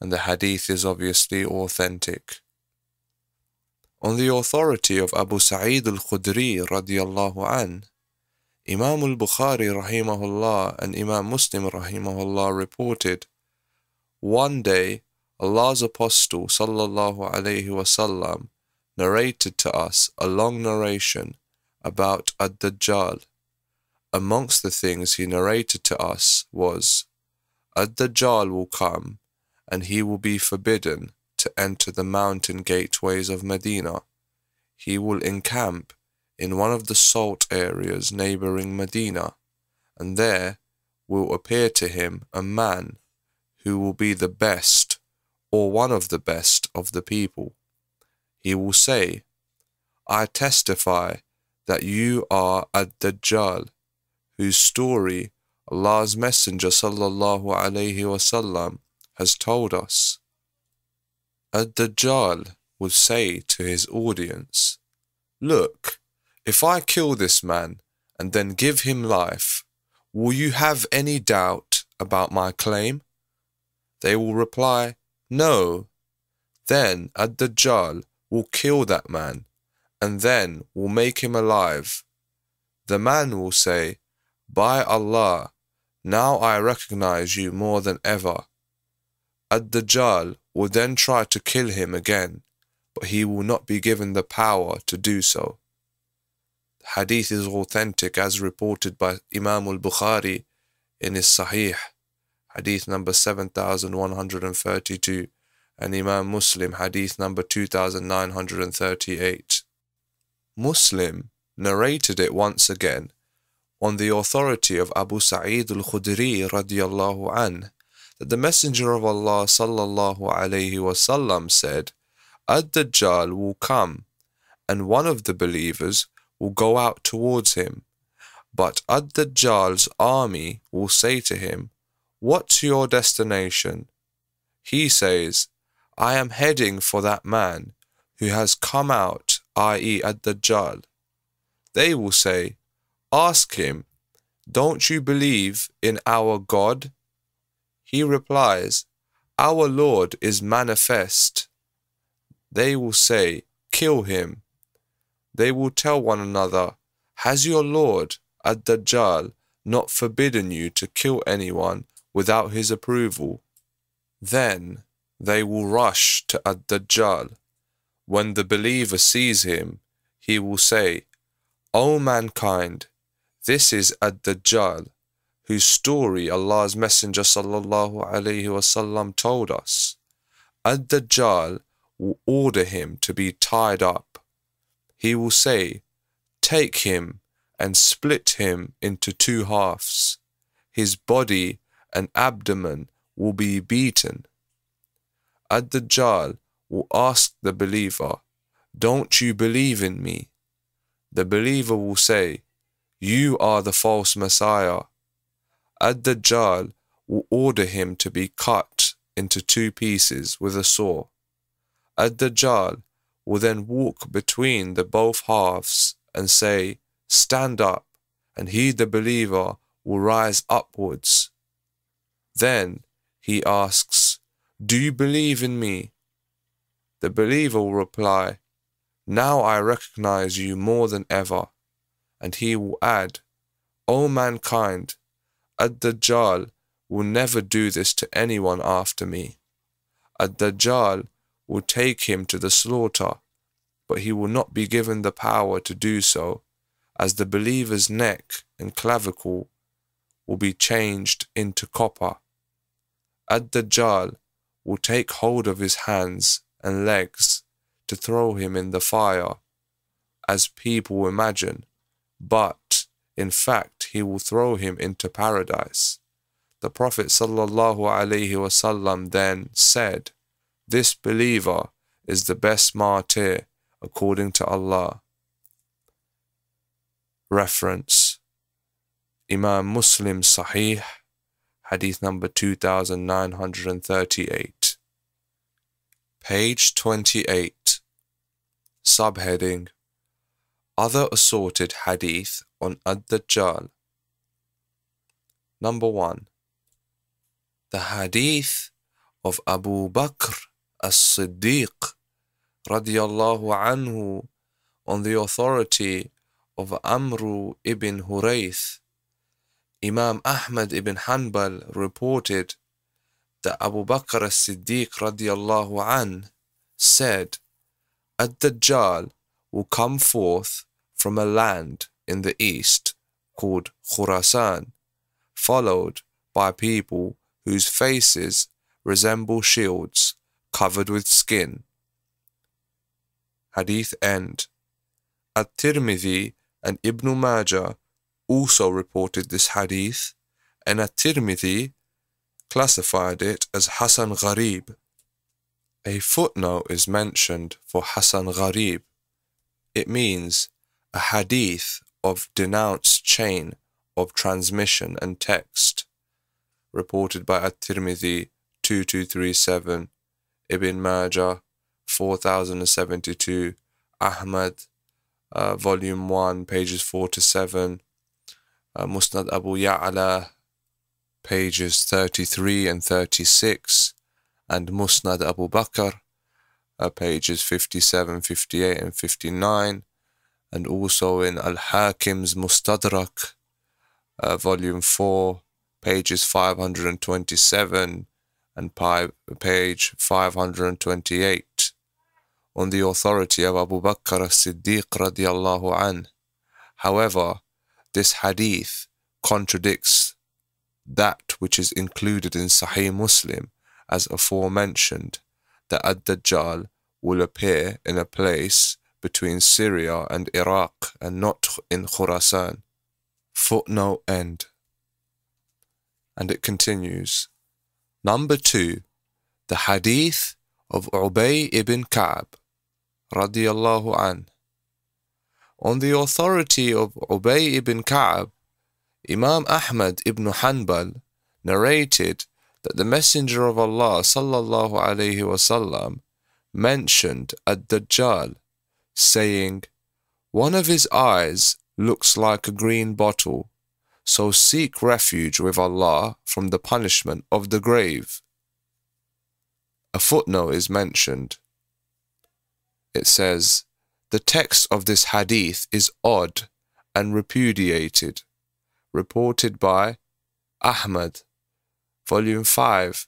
A: And the hadith is obviously authentic. On the authority of Abu Sa'id al-Khudri radiyallahu an, Imam al-Bukhari rahimahullah and Imam Muslim rahimahullah reported, one day Allah's Apostle sallallahu alayhi wasallam narrated to us a long narration about Ad-Dajjal amongst the things he narrated to us was, Ad-Dajjal will come, and he will be forbidden to enter the mountain gateways of Medina. He will encamp in one of the salt areas neighboring Medina, and there will appear to him a man who will be the best or one of the best of the people. He will say, I testify that you are Ad-Dajjal, whose story Allah's Messenger sallallahu alaihi wasallam has told us. Ad-Dajjal would say to his audience, Look, if I kill this man and then give him life, will you have any doubt about my claim? They will reply, No. Then Ad-Dajjal will kill that man and then will make him alive. The man will say, by Allah, now I recognize you more than ever. Ad-Dajjal will then try to kill him again, but he will not be given the power to do so. Hadith is authentic as reported by Imam al-Bukhari in his Sahih, hadith number 7132, and Imam Muslim, hadith number 2938. Muslim narrated it once again on the authority of Abu Sa'id al-Khudri radiyallahu an, that the Messenger of Allah sallallahu alayhi wasallam said, Ad-Dajjal will come and one of the believers will go out towards him. But Ad-Dajjal's army will say to him, What's your destination? He says, I am heading for that man who has come out, i.e., Ad-Dajjal. They will say, Ask him, Don't you believe in our God? He replies, Our Lord is manifest. They will say, Kill him. They will tell one another, Has your Lord, Ad-Dajjal, not forbidden you to kill anyone without his approval? Then they will rush to Ad-Dajjal. When the believer sees him, he will say, O mankind, this is Ad-Dajjal, whose story Allah's Messenger wasallam told us. Ad-Dajjal will order him to be tied up. He will say, Take him and split him into two halves. His body and abdomen will be beaten. Ad-Dajjal will ask the believer, Don't you believe in me? The believer will say, You are the false Messiah. Ad-Dajjal will order him to be cut into two pieces with a saw. Ad-Dajjal will then walk between the both halves and say, Stand up, and he, the believer, will rise upwards. Then he asks, Do you believe in me? The believer will reply, Now I recognize you more than ever. And he will add, O mankind, Ad-Dajjal will never do this to anyone after me. Ad-Dajjal will take him to the slaughter, but he will not be given the power to do so, as the believer's neck and clavicle will be changed into copper. Ad-Dajjal will take hold of his hands and legs to throw him in the fire, as people imagine, but in fact he will throw him into paradise. The Prophet ﷺ then said, This believer is the best martyr according to Allah. Reference Imam Muslim Sahih, Hadith number 2938. Page 28. Subheading Other assorted hadith on Ad-Dajjal. Number 1. The hadith of Abu Bakr as-Siddiq radiallahu anhu on the authority of Amru ibn Hurayth. Imam Ahmad ibn Hanbal reported that Abu Bakr as-Siddiq radiallahu an said, Ad-Dajjal will come forth from a land in the east called Khurasan, followed by people whose faces resemble shields covered with skin. Hadith end. At-Tirmidhi and Ibn Majah also reported this hadith, and At-Tirmidhi classified it as Hasan Gharib. A footnote is mentioned for Hasan Gharib. It means a hadith of denounced chain of transmission and text, reported by At-Tirmidhi 2237, Ibn Majah 4072, Ahmad, uh, Volume 1, pages 4 to 7, uh, Musnad Abu Ya'la, pages 33 and 36, and Musnad Abu Bakr, uh, pages 57, 58, and 59, and also in Al Hakim's Mustadrak, uh, volume 4, pages 527 and page 528, on the authority of Abu Bakr as-Siddiq radiallahu an. However, this hadith contradicts that which is included in Sahih Muslim as aforementioned, that Ad-Dajjal will appear in a place between Syria and Iraq and not in Khurasan. Footnote end. And it continues. Number two, the hadith of Ubay ibn Ka'b, radiallahu an, On the authority of Ubay ibn Ka'b, Imam Ahmad ibn Hanbal narrated that the Messenger of Allah sallallahu alaihi wasallam mentioned ad-Dajjal, saying, One of his eyes looks like a green bottle, so seek refuge with Allah from the punishment of the grave. A footnote is mentioned. It says, The text of this hadith is odd and repudiated, reported by Ahmad, Volume 5,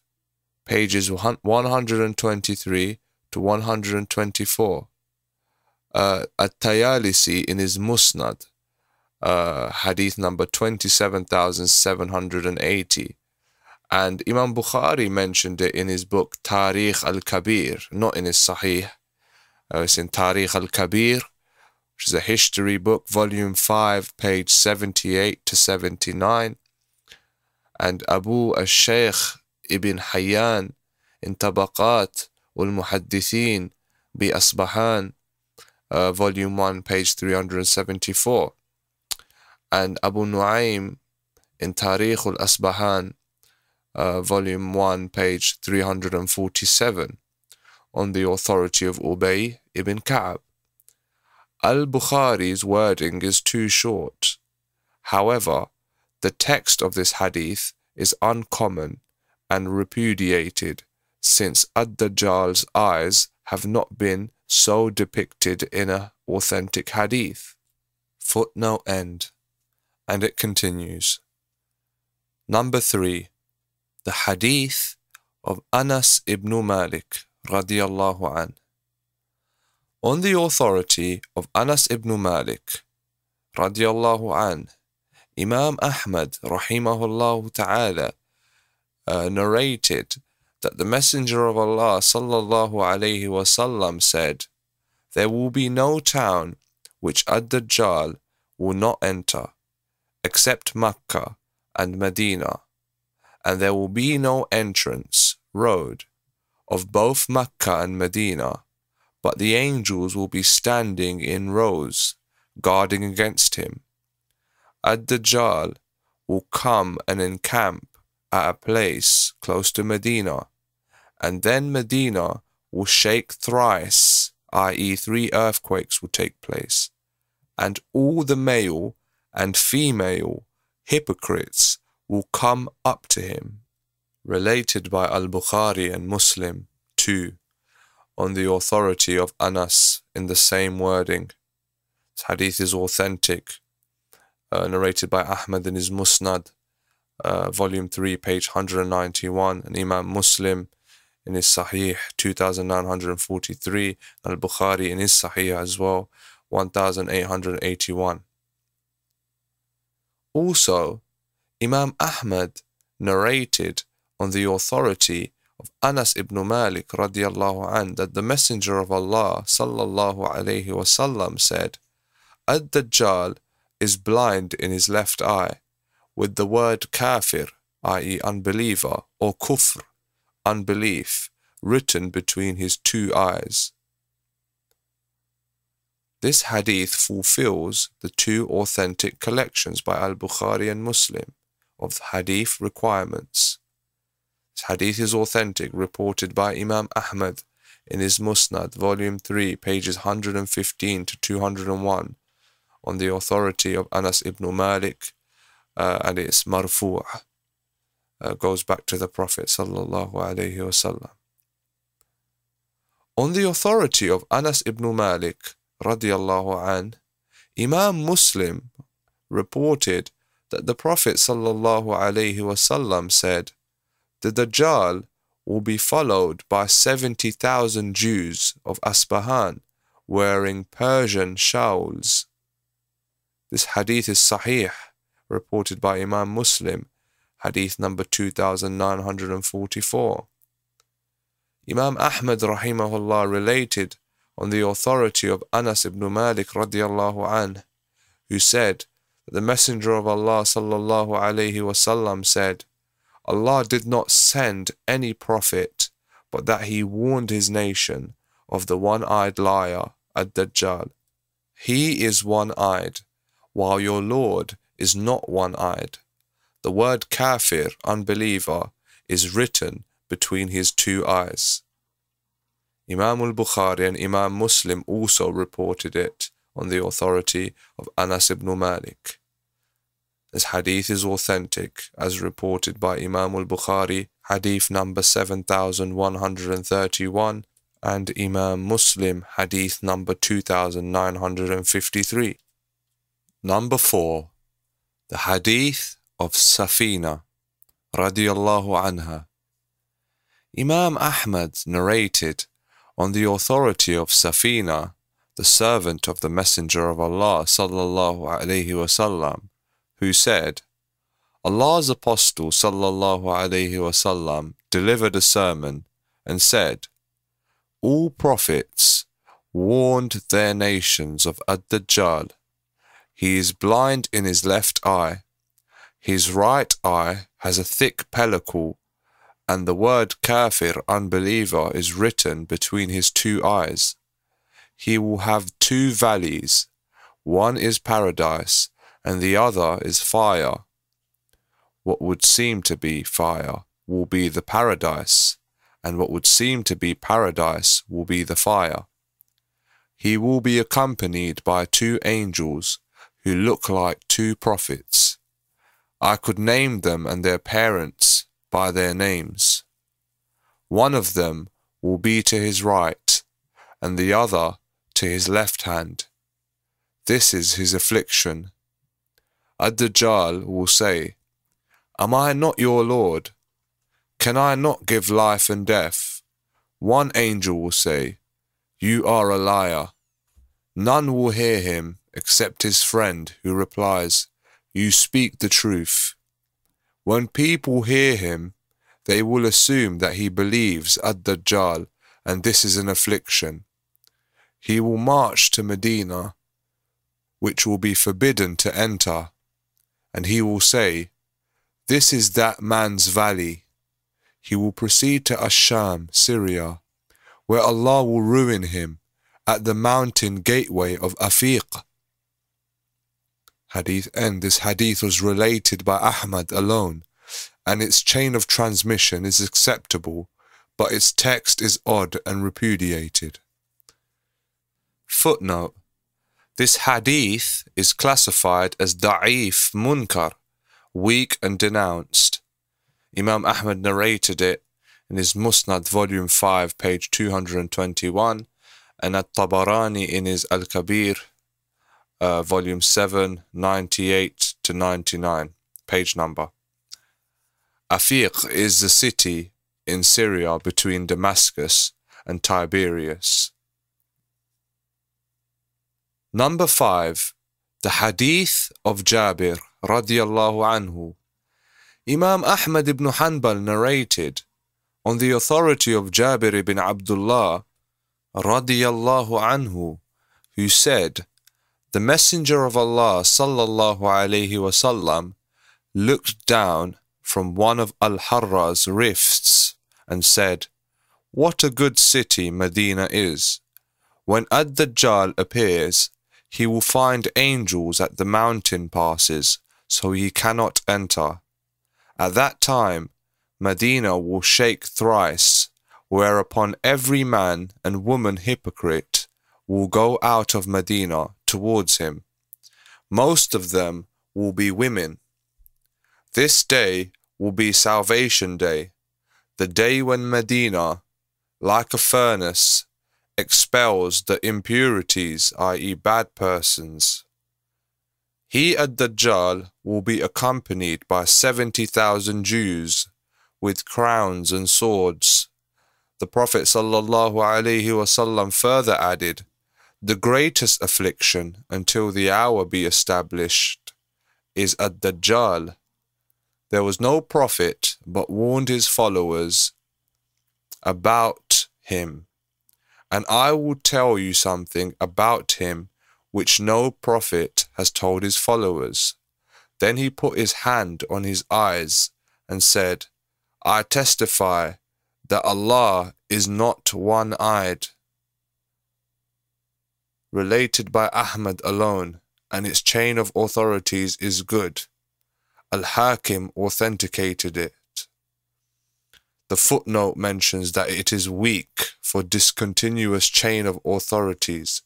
A: pages 123 to 124. Uh, At-Tayalisi in his Musnad, uh, hadith number 27,780. And Imam Bukhari mentioned it in his book Tarikh al-Kabir, not in his Sahih. Uh, it's in Tarikh al-Kabir, which is a history book, volume 5, page 78 to 79. And Abu al-Shaykh ibn Hayyan in Tabaqat al-Muhaddithin bi Asbahan, uh, volume 1, page 374 and Abu Nu'aym in Tarikh al-Asbahan, uh, volume 1, page 347, on the authority of Ubay ibn Ka'b. Al-Bukhari's wording is too short. However, the text of this hadith is uncommon and repudiated since Ad-Dajjal's eyes have not been so depicted in an authentic hadith. Footnote end. And it continues. Number three, the hadith of Anas ibn Malik radiallahu an. On the authority of Anas ibn Malik radiallahu an, Imam Ahmad rahimahullah ta'ala uh, narrated that the Messenger of Allah sallallahu alayhi wasallam said, There will be no town which Ad-Dajjal will not enter except Mecca and Medina, and there will be no entrance, road, of both Mecca and Medina, but the angels will be standing in rows, guarding against him. Ad-Dajjal will come and encamp at a place close to Medina, and then Medina will shake thrice, i.e., three earthquakes will take place, and all the male and female hypocrites will come up to him. Related by Al Bukhari and Muslim, too, on the authority of Anas in the same wording. This hadith is authentic, uh, narrated by Ahmad in his Musnad, uh, volume 3, page 191, and Imam Muslim in his Sahih 2943, Al Bukhari in his Sahih as well 1881. Also, Imam Ahmad narrated on the authority of Anas ibn Malik radiallahu an that the Messenger of Allah sallallahu alayhi wasallam said, Ad-Dajjal is blind in his left eye, with the word kafir, i.e. unbeliever, or kufr, unbelief, written between his two eyes. This hadith fulfills the two authentic collections by Al Bukhari and Muslim of hadith requirements. This hadith is authentic, reported by Imam Ahmad in his Musnad, volume 3, pages 115 to 201, on the authority of Anas ibn Malik, uh, and it's marfu' uh, goes back to the Prophet sallallahu alaihi wasallam. On the authority of Anas ibn Malik, Imam Muslim reported that the Prophet sallallahu said, "The Dajjal will be followed by seventy thousand Jews of Asbahan wearing Persian shawls." This hadith is sahih, reported by Imam Muslim, hadith number 2944. Imam Ahmad rahimahullah related on the authority of Anas ibn Malik radiallahu anh, who said that the Messenger of Allah sallallahu alayhi wasallam said, Allah did not send any prophet, but that he warned his nation of the one-eyed liar, Ad-Dajjal. He is one eyed, while your Lord is not one eyed. The word kafir, unbeliever, is written between his two eyes. Imam al Bukhari and Imam Muslim also reported it on the authority of Anas ibn Malik. This hadith is authentic as reported by Imam al Bukhari, hadith number 7131, and Imam Muslim, hadith number 2953. Number 4. The hadith of Safina, radiallahu anha. Imam Ahmad narrated on the authority of Safina, the servant of the Messenger of Allah sallallahu alaihi wasallam, who said, Allah's apostle sallallahu alaihi wasallam delivered a sermon and said, All prophets warned their nations of Ad-Dajjal. He is blind in his left eye. His right eye has a thick pellicle and the word kafir, unbeliever, is written between his two eyes. He will have two valleys, one is paradise, and the other is fire. What would seem to be fire will be the paradise, and what would seem to be paradise will be the fire. He will be accompanied by two angels who look like two prophets. I could name them and their parents by their names. One of them will be to his right, and the other to his left hand. This is his affliction. Ad-Dajjal will say, Am I not your Lord? Can I not give life and death? One angel will say, You are a liar. None will hear him except his friend, who replies, You speak the truth. When people hear him, they will assume that he believes Ad-Dajjal and this is an affliction. He will march to Medina, which will be forbidden to enter, and he will say, This is that man's valley. He will proceed to Asham, Syria, where Allah will ruin him at the mountain gateway of Afiq hadith and this hadith was related by Ahmad alone, and its chain of transmission is acceptable, but its text is odd and repudiated. Footnote This hadith is classified as da'if munkar, weak and denounced. Imam Ahmad narrated it in his Musnad, volume 5, page 221, and at Tabarani in his Al Kabir, uh, volume 7, 98 to 99, page number. Afiq is the city in Syria between Damascus and Tiberias. Number 5. The Hadith of Jabir radiallahu anhu. Imam Ahmad ibn Hanbal narrated on the authority of Jabir ibn Abdullah radiallahu anhu who said the Messenger of Allah sallallahu alaihi wasallam looked down from one of Al-Harra's rifts and said, What a good city Medina is. When Ad-Dajjal appears, he will find angels at the mountain passes, so he cannot enter. At that time, Medina will shake thrice, whereupon every man and woman hypocrite will go out of Medina towards him. Most of them will be women. This day will be Salvation Day, the day when Medina, like a furnace, expels the impurities, i.e., bad persons. He Ad-Dajjal will be accompanied by 70,000 Jews with crowns and swords. The Prophet ﷺ further added, the greatest affliction until the hour be established is Ad-Dajjal. There was no prophet but warned his followers about him. And I will tell you something about him which no prophet has told his followers. Then he put his hand on his eyes and said, I testify that Allah is not one eyed. Related by Ahmad alone, and its chain of authorities is good. Al Hakim authenticated it. The footnote mentions that it is weak for discontinuous chain of authorities,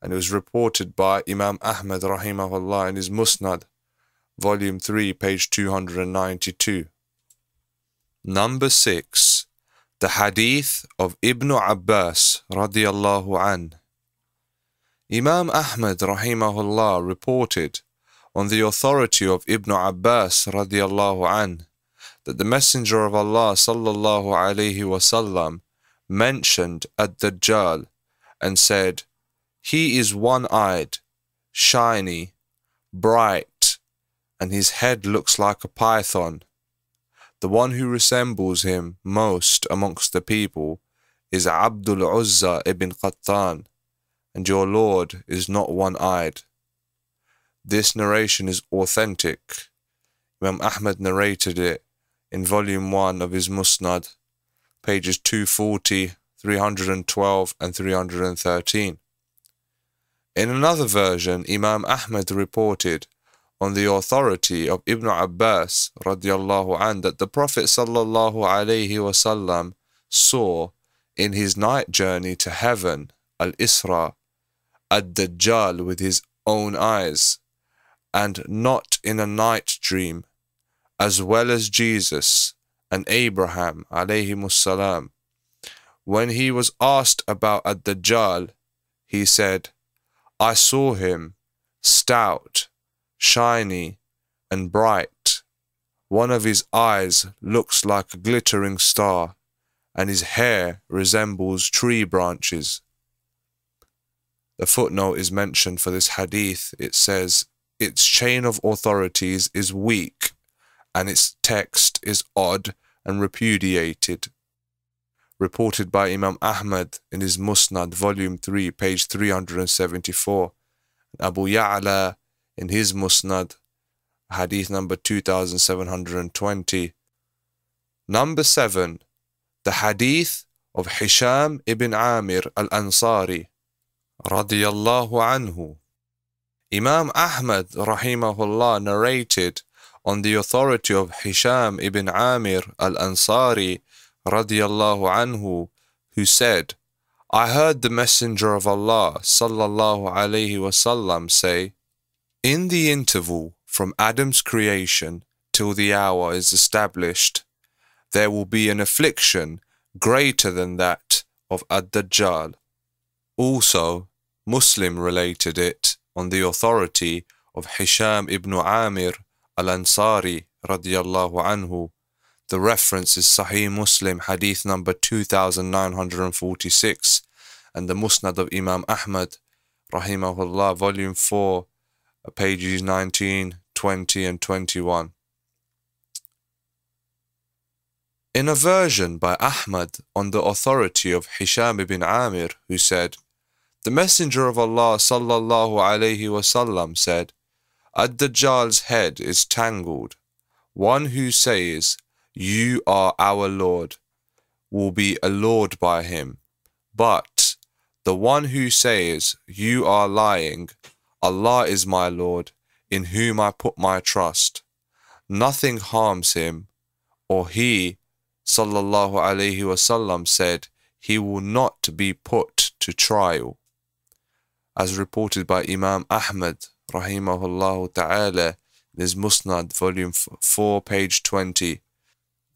A: and it was reported by Imam Ahmad rahimahullah in his Musnad, volume 3, page 292. Number 6. The Hadith of Ibn Abbas radiallahu an. Imam Ahmad rahimahullah reported on the authority of Ibn Abbas radiallahu an that the Messenger of Allah sallallahu alaihi wasallam mentioned ad-Dajjal and said, He is one-eyed, shiny, bright, and his head looks like a python. The one who resembles him most amongst the people is Abdul Uzza ibn Qattan, and your Lord is not one-eyed. This narration is authentic. Imam Ahmad narrated it in volume 1 of his Musnad, pages 240, 312, and 313. In another version, Imam Ahmad reported on the authority of Ibn Abbas radiallahu an that the Prophet sallallahu alaihi wasallam saw in his night journey to heaven, al-Isra, ad-Dajjal with his own eyes, and not in a night dream, as well as Jesus and Abraham alayhimussalam. When he was asked about ad-Dajjal, he said, I saw him, stout, shiny, and bright. One of his eyes looks like a glittering star, and his hair resembles tree branches. The footnote is mentioned for this hadith. It says, its chain of authorities is weak, and its text is odd and repudiated. Reported by Imam Ahmad in his Musnad, volume 3, page 374. Abu Ya'la in his Musnad, hadith number 2720. Number 7. The hadith of Hisham ibn Amir al-Ansari radiyallahu anhu. Imam Ahmad rahimahullah narrated on the authority of Hisham ibn Amir al-Ansari radiyallahu anhu who said, I heard the Messenger of Allah sallallahu alayhi wasallam say, In the interval from Adam's creation till the hour is established, there will be an affliction greater than that of Ad-Dajjal. Also, Muslim related it on the authority of Hisham ibn Amir al-Ansari radiyallahu anhu. The reference is Sahih Muslim hadith number 2946 and the Musnad of Imam Ahmad rahimahullah volume 4 pages 19, 20 and 21. In a version by Ahmad on the authority of Hisham ibn Amir who said the Messenger of Allah sallallahu alayhi wasallam said, Ad-Dajjal's head is tangled. One who says, You are our Lord, will be adored by him. But the one who says, You are lying, Allah is my Lord, in whom I put my trust. Nothing harms him, or he, sallallahu alayhi wasallam, said, He will not be put to trial as reported by Imam Ahmad rahimahullah ta'ala in his Musnad volume 4 page 20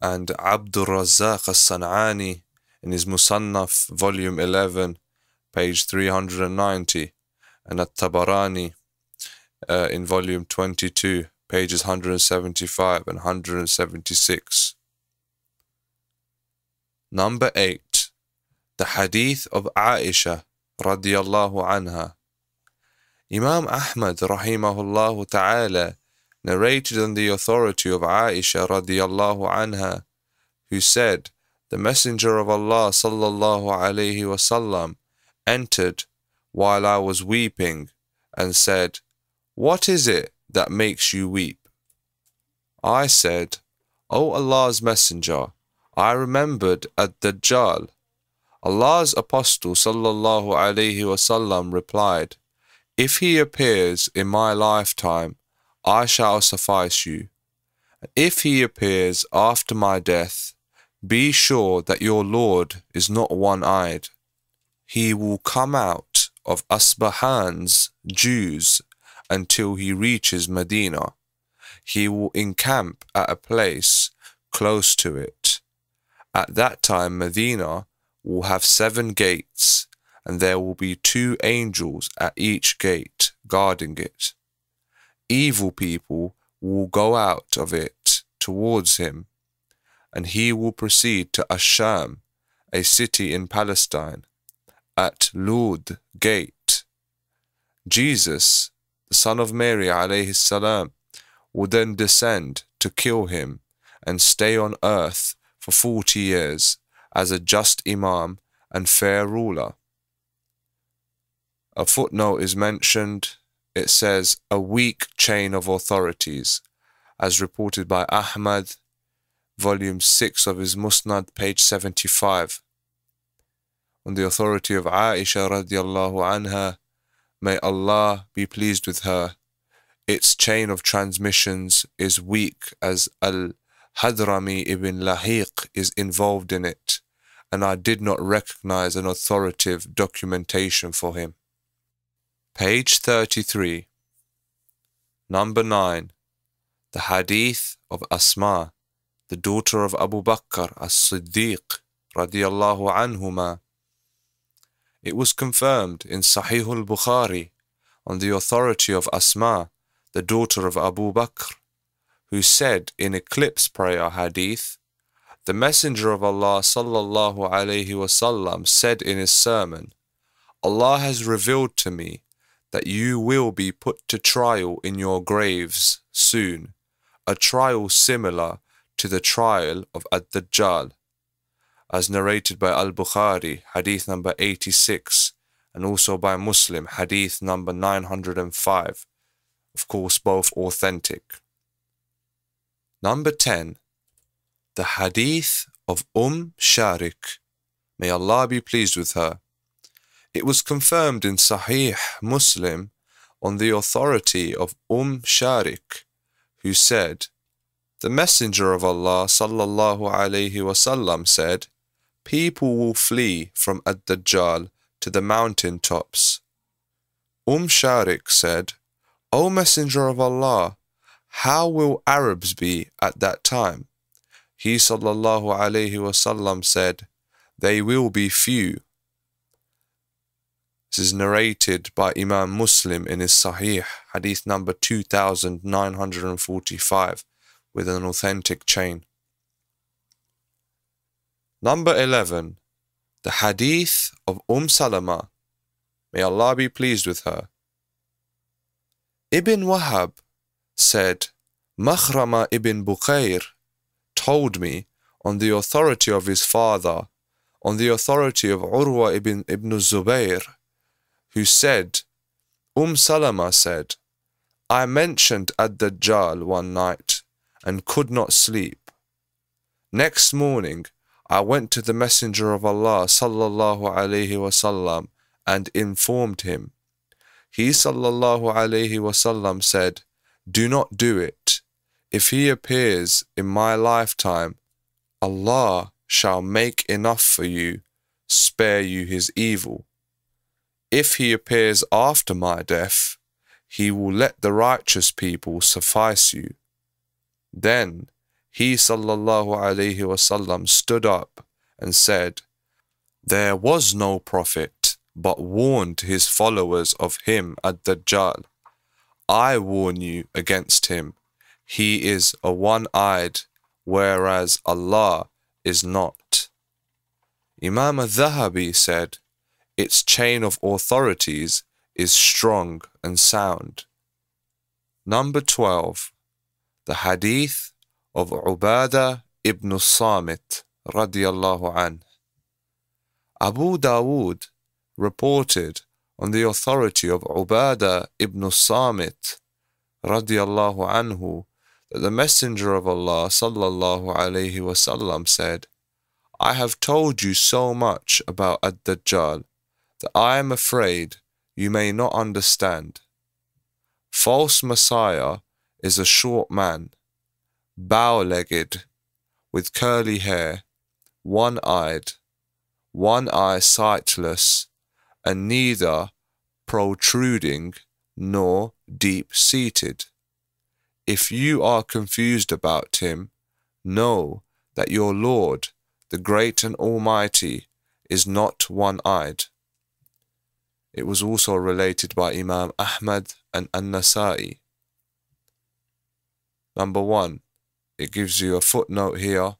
A: and Abdul Razzaq as-San'ani in his Musannaf volume 11 page 390 and At-Tabarani uh, in volume 22 pages 175 and 176 Number 8 The Hadith of Aisha radiallahu anha. Imam Ahmad rahimahullah ta'ala narrated on the authority of Aisha radiallahu anha, who said, The Messenger of Allah sallallahu alayhi wasallam entered while I was weeping and said, What is it that makes you weep? I said, O Allah's Messenger, I remembered ad-Dajjal Allah's Apostle sallallahu alaihi wasallam replied, If he appears in my lifetime, I shall suffice you. If he appears after my death, be sure that your Lord is not one-eyed. He will come out of Asbahan's Jews until he reaches Medina. He will encamp at a place close to it. At that time, Medina will have seven gates, and there will be two angels at each gate guarding it. Evil people will go out of it towards him, and he will proceed to Asham, a city in Palestine, at Lud gate. Jesus, the son of Mary alayhi salam, will then descend to kill him and stay on earth for forty years as a just Imam and fair ruler. A footnote is mentioned. It says, a weak chain of authorities, as reported by Ahmad, volume 6 of his Musnad, page 75. On the authority of Aisha radiallahu anha, may Allah be pleased with her, its chain of transmissions is weak as Al Hadrami ibn Lahiq is involved in it and I did not recognize an authoritative documentation for him. Page 33. Number 9. The Hadith of Asma, the daughter of Abu Bakr as-Siddiq radiyallahu anhuma. It was confirmed in Sahih al-Bukhari on the authority of Asma, the daughter of Abu Bakr, who said in eclipse prayer hadith, the Messenger of Allah sallallahu alaihi wasallam said in his sermon, Allah has revealed to me that you will be put to trial in your graves soon, a trial similar to the trial of Ad-Dajjal, as narrated by Al-Bukhari, hadith number 86, and also by Muslim, hadith number 905, of course both authentic. Number 10 the Hadith of Umm Sharik. May Allah be pleased with her. It was confirmed in Sahih Muslim on the authority of Umm Sharik, who said, The Messenger of Allah sallallahu alaihi wasallam said, People will flee from Ad-Dajjal to the mountain tops. Umm Sharik said, O Messenger of Allah, how will Arabs be at that time? He sallallahu alayhi wasallam said, They will be few. This is narrated by Imam Muslim in his Sahih, hadith number 2945, with an authentic chain. Number 11. The Hadith of Umm Salama. May Allah be pleased with her. Ibn Wahab said, Makhrama ibn Bukhair told me on the authority of his father, on the authority of Urwa ibn, ibn Zubayr, who said, Umm Salama said, I mentioned Ad-Dajjal one night and could not sleep. Next morning, I went to the Messenger of Allah sallallahu alaihi wasallam and informed him. He sallallahu alaihi wasallam said, Do not do it. If he appears in my lifetime, Allah shall make enough for you, spare you his evil. If he appears after my death, he will let the righteous people suffice you. Then he sallallahu alaihi wasallam stood up and said, There was no prophet, but warned his followers of him ad-Dajjal. I warn you against him he is a one eyed, whereas Allah is not. Imam al Zahabi said, Its chain of authorities is strong and sound. Number 12. The Hadith of Ubadah ibn Samit radiallahu an. Abu Dawood reported on the authority of Ubadah ibn Samit radiallahu anhu the Messenger of Allah sallallahu alaihi wasallam said, I have told you so much about Ad-Dajjal that I am afraid you may not understand. False Messiah is a short man, bow-legged, with curly hair, one-eyed, one eye sightless, and neither protruding nor deep-seated. If you are confused about him, know that your Lord, the Great and Almighty, is not one-eyed. It was also related by Imam Ahmad and An-Nasa'i. Number one, it gives you a footnote here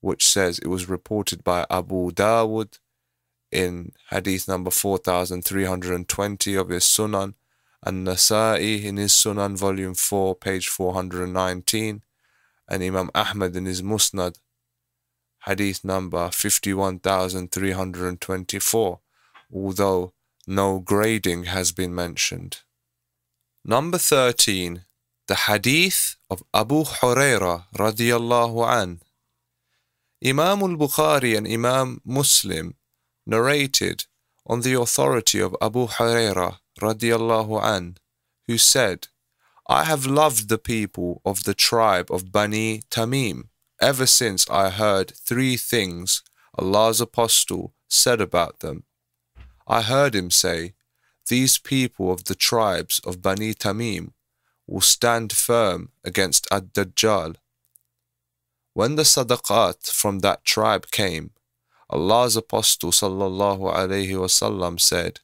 A: which says it was reported by Abu Dawud in hadith number 4320 of his Sunan and Nasa'i in his Sunan volume 4 page 419 and Imam Ahmad in his Musnad hadith number 51324 although no grading has been mentioned. Number 13 the hadith of Abu Huraira radiyallahu an Imam al-Bukhari and Imam Muslim narrated on the authority of Abu Huraira radiallahu an, who said, I have loved the people of the tribe of Bani Tamim ever since I heard three things Allah's apostle said about them. I heard him say, These people of the tribes of Bani Tamim will stand firm against Ad-Dajjal when the sadaqat from that tribe came, Allah's Apostle sallallahu alaihi wasallam said,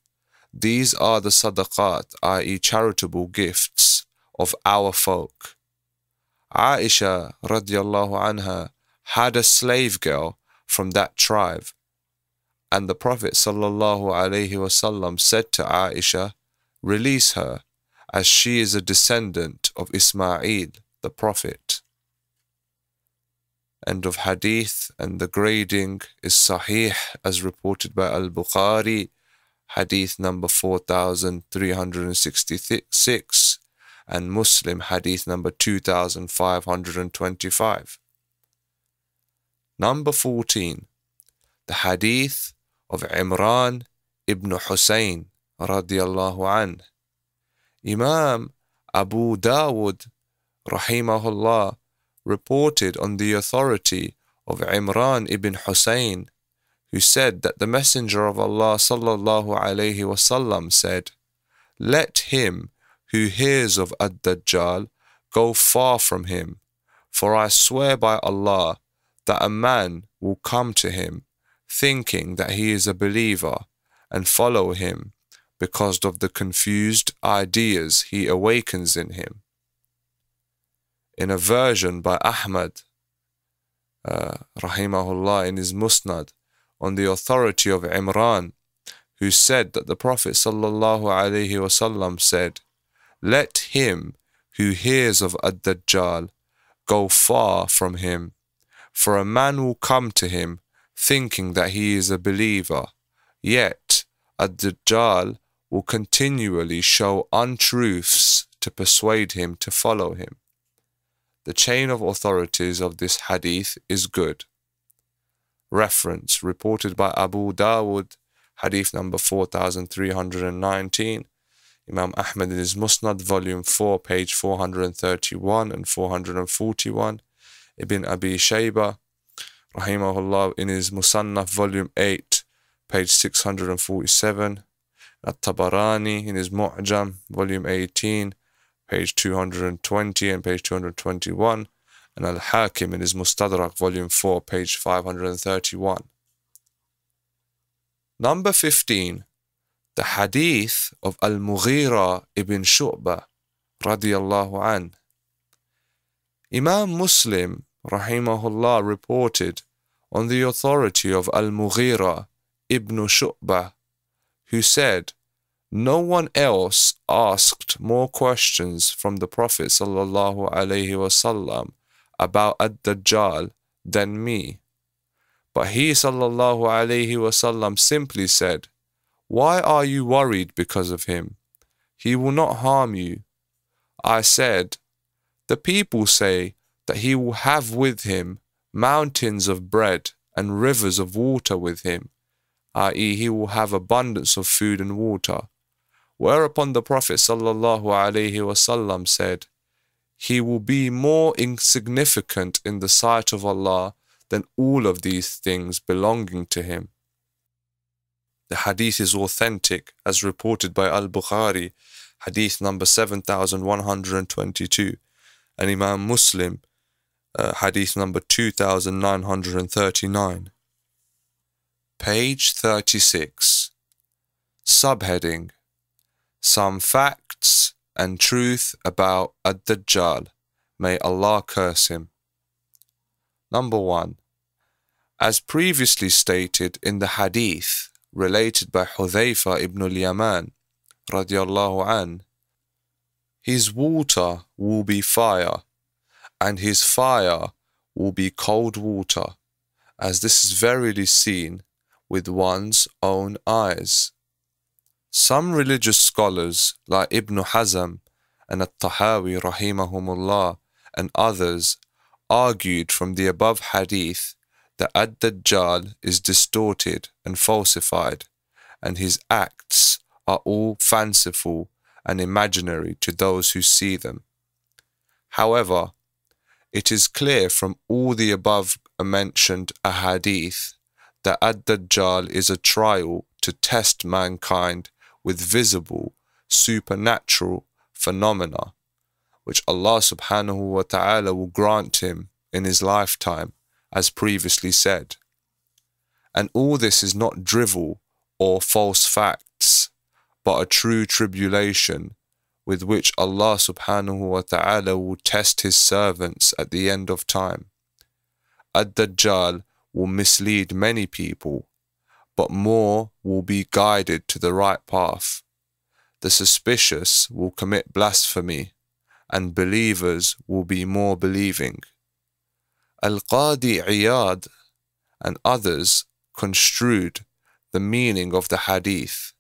A: These are the sadaqat, i.e., charitable gifts of our folk. Aisha radiallahu anha had a slave girl from that tribe, and the Prophet sallallahu alaihi wasallam said to Aisha, Release her, as she is a descendant of Ismail, the Prophet end of hadith, and the grading is sahih as reported by Al Bukhari, hadith number 4366, and Muslim, hadith number 2525. Number 14, the hadith of Imran ibn Hussein radiallahu an. Imam Abu Dawud rahimahullah reported on the authority of Imran ibn Hussein, who said that the Messenger of Allah sallallahu alaihi wasallam said, Let him who hears of Ad-Dajjal go far from him, for I swear by Allah that a man will come to him, thinking that he is a believer, and follow him because of the confused ideas he awakens in him. In a version by Ahmad, uh, rahimahullah, in his Musnad, on the authority of Imran, who said that the Prophet wasallam said, "Let him who hears of Ad-Dajjal go far from him, for a man will come to him thinking that he is a believer, yet Ad-Dajjal will continually show untruths to persuade him to follow him." The chain of authorities of this hadith is good. Reference reported by Abu Dawud, hadith number 4319. Imam Ahmad in his Musnad, volume 4, page 431 and 441. Ibn Abi Shayba, rahimahullah, in his Musannaf, volume 8, page 647. At-Tabarani in his Mu'jam, volume 18, page 220 and page 221, and Al Hakim in his Mustadrak, volume 4, page 531. Number 15, the hadith of Al Mughira ibn Shu'bah, radiallahu an. Imam Muslim, rahimahullah, reported on the authority of Al Mughira ibn Shu'bah, who said, no one else asked more questions from the Prophet sallallahu alaihi wasallam about Ad-Dajjal than me. But he sallallahu alaihi wasallam simply said, Why are you worried because of him? He will not harm you. I said, The people say that he will have with him mountains of bread and rivers of water with him, i.e., he will have abundance of food and water. Whereupon the Prophet ﷺ said, He will be more insignificant in the sight of Allah than all of these things belonging to him. The hadith is authentic as reported by Al Bukhari, hadith number 7122, and Imam Muslim, uh, hadith number 2939. Page 36. Subheading Some facts and truth about Ad Dajjal. May Allah curse him. Number 1. As previously stated in the hadith related by Hudhayfa ibn al-Yaman radiallahu an, his water will be fire, and his fire will be cold water, as this is verily seen with one's own eyes. Some religious scholars like Ibn Hazm and At-Tahawi rahimahumullah and others argued from the above hadith that Ad-Dajjal is distorted and falsified and his acts are all fanciful and imaginary to those who see them. However, it is clear from all the above mentioned ahadith that Ad-Dajjal is a trial to test mankind with visible, supernatural phenomena, which Allah subhanahu wa ta'ala will grant him in his lifetime, as previously said. And all this is not drivel or false facts, but a true tribulation with which Allah subhanahu wa ta'ala will test his servants at the end of time. Ad-Dajjal will mislead many people, but more will be guided to the right path. The suspicious will commit blasphemy, and believers will be more believing. Al-Qadi Iyad and others construed the meaning of the hadith,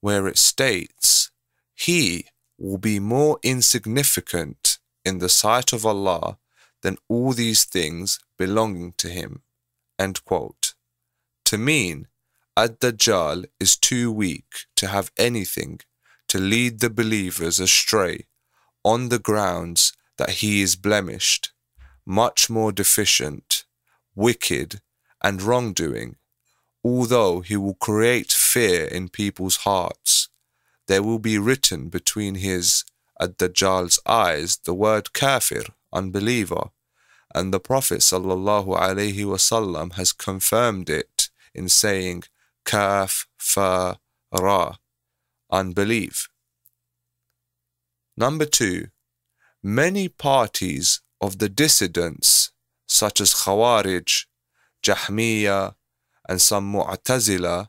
A: where it states, He will be more insignificant in the sight of Allah than all these things belonging to him. End quote. To mean, Ad-Dajjal is too weak to have anything to lead the believers astray on the grounds that he is blemished, much more deficient, wicked, and wrongdoing, although he will create fear in people's hearts. There will be written between his Ad-Dajjal's eyes the word kafir, unbeliever, and the Prophet ﷺ has confirmed it in saying kaf, fa, ra, unbelief. Number two, many parties of the dissidents, such as Khawarij, Jahmiya, and some Mu'tazila,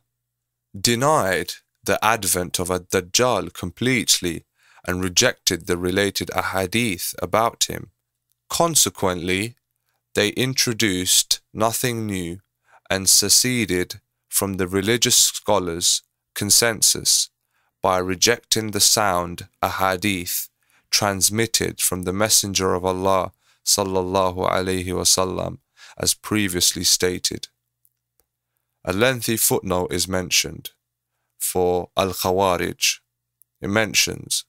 A: denied the advent of a Dajjal completely and rejected the related ahadith about him. Consequently, they introduced nothing new and seceded from the religious scholars' consensus by rejecting the sound ahadith transmitted from the Messenger of Allah sallallahu alaihi wasallam as previously stated. A lengthy footnote is mentioned for Al-Khawarij. It mentions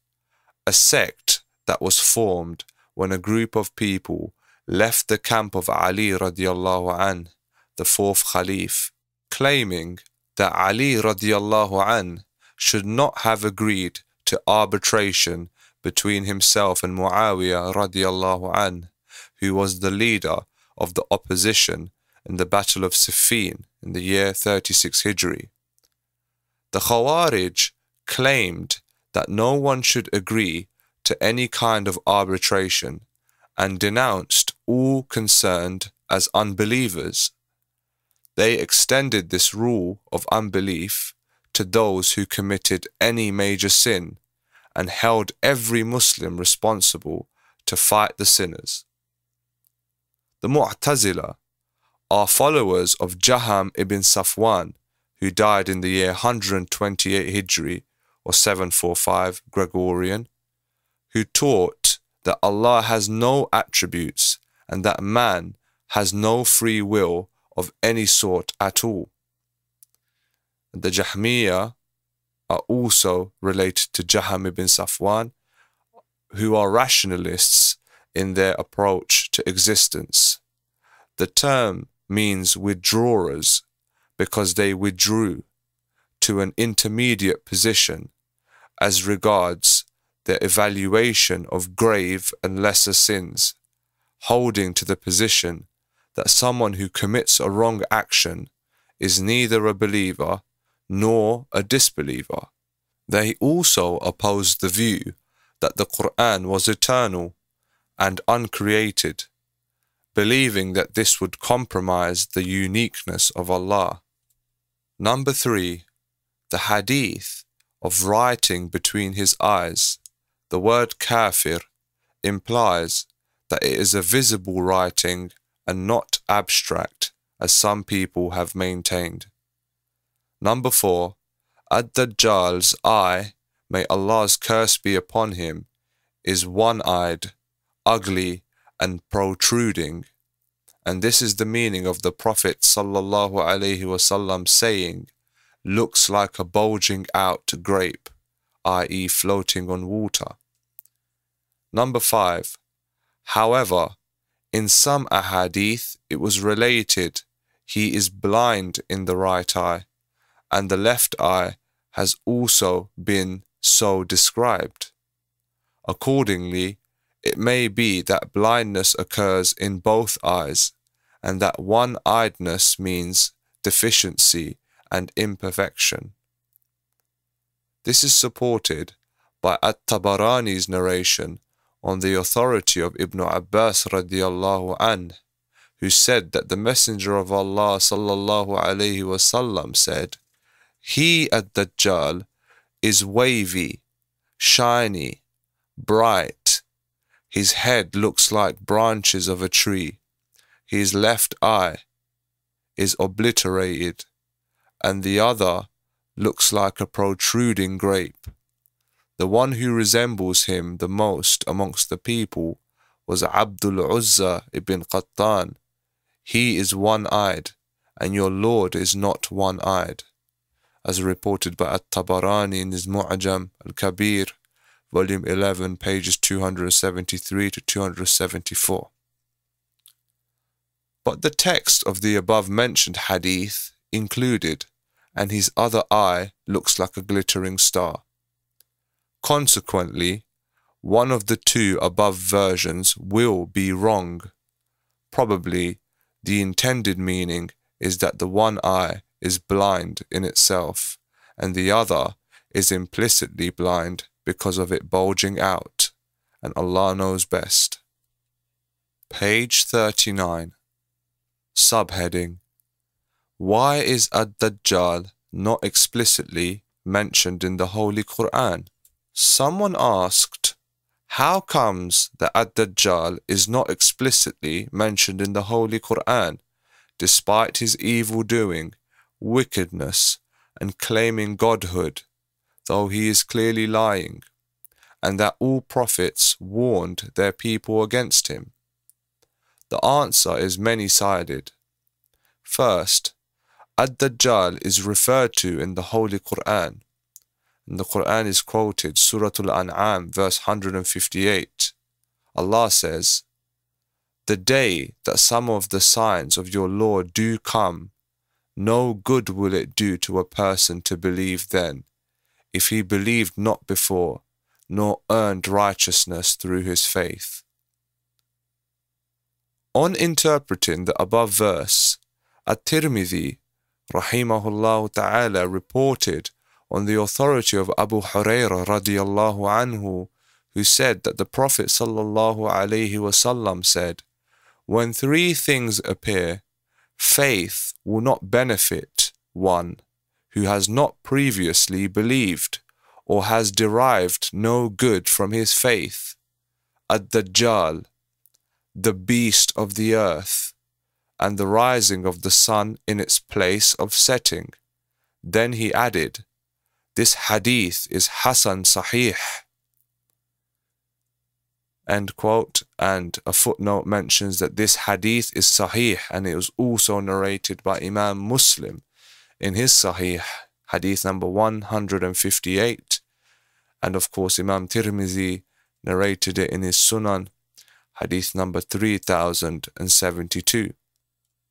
A: a sect that was formed when a group of people left the camp of Ali radiallahu an, the fourth Khalif, claiming that Ali radiallahu an should not have agreed to arbitration between himself and Muawiyah radiallahu an, who was the leader of the opposition in the Battle of Siffin in the year 36 Hijri. The Khawarij claimed that no one should agree to any kind of arbitration and denounced all concerned as unbelievers. They extended this rule of unbelief to those who committed any major sin and held every Muslim responsible to fight the sinners. The Mu'tazila are followers of Jaham ibn Safwan, who died in the year 128 Hijri or 745 Gregorian, who taught that Allah has no attributes and that man has no free will of any sort at all. The Jahmiyyah are also related to Jaham ibn Safwan, who are rationalists in their approach to existence. The term means withdrawers because they withdrew to an intermediate position as regards their evaluation of grave and lesser sins, holding to the position that someone who commits a wrong action is neither a believer nor a disbeliever. They also opposed the view that the Quran was eternal and uncreated, believing that this would compromise the uniqueness of Allah. Number three, the hadith of writing between his eyes. The word kafir implies that it is a visible writing and not abstract, as some people have maintained. Number four, Ad-Dajjal's eye, may Allah's curse be upon him, is one-eyed, ugly, and protruding. And this is the meaning of the Prophet wasallam saying, looks like a bulging out grape, i.e. floating on water. Number five, however, in some ahadith it was related he is blind in the right eye, and the left eye has also been so described. Accordingly, it may be that blindness occurs in both eyes, and that one eyedness means deficiency and imperfection. This is supported by At-Tabarani's narration on the authority of Ibn Abbas radiallahu anh, who said that the Messenger of Allah sallallahu alayhi wasallam said, He Ad-Dajjal is wavy, shiny, bright. His head looks like branches of a tree. His left eye is obliterated and the other looks like a protruding grape. The one who resembles him the most amongst the people was Abdul Uzza ibn Qattan. He is one-eyed, and your Lord is not one-eyed. As reported by At-Tabarani in his Mu'jam al-Kabir, volume 11, pages 273 to 274. But the text of the above mentioned hadith included and his other eye looks like a glittering star. Consequently, one of the two above versions will be wrong. Probably the intended meaning is that the one eye is blind in itself, and the other is implicitly blind because of it bulging out, and Allah knows best. Page 39. Subheading why is Ad-Dajjal not explicitly mentioned in the Holy Quran? Someone asked, how comes that Ad-Dajjal is not explicitly mentioned in the Holy Quran, despite his evil doing, wickedness, and claiming godhood, though he is clearly lying, and that all prophets warned their people against him? The answer is many-sided. First, Ad-Dajjal is referred to in the Holy Quran. The Quran is quoted, Surah Al-An'am, verse 158. Allah says, The day that some of the signs of your Lord do come, no good will it do to a person to believe then, if he believed not before, nor earned righteousness through his faith. On interpreting the above verse, At-Tirmidhi rahimahullah ta'ala reported on the authority of Abu Hurairah radiallahu anhu who said that the Prophet sallallahu alaihi wasallam said, When three things appear, faith will not benefit one who has not previously believed or has derived no good from his faith. Ad-Dajjal, the beast of the earth, and the rising of the sun in its place of setting. Then he added, This hadith is Hasan Sahih. End quote. And a footnote mentions that this hadith is sahih and it was also narrated by Imam Muslim in his sahih, hadith number 158. And of course, Imam Tirmizi narrated it in his Sunan, hadith number 3072.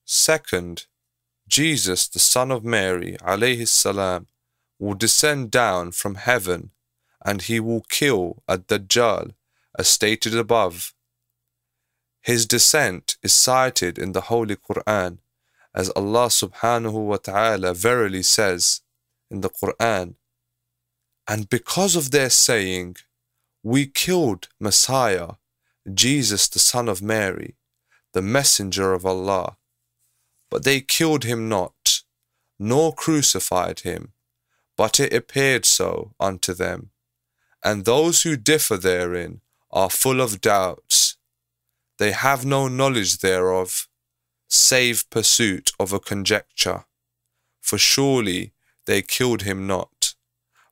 A: Second, Jesus, the son of Mary, alayhi salam, will descend down from heaven and he will kill ad-Dajjal, as stated above. His descent is cited in the Holy Quran as Allah subhanahu wa ta'ala verily says in the Quran, and because of their saying, we killed Messiah, Jesus the son of Mary, the messenger of Allah, but they killed him not, nor crucified him, but it appeared so unto them. And those who differ therein are full of doubts. They have no knowledge thereof, save pursuit of a conjecture. For surely they killed him not,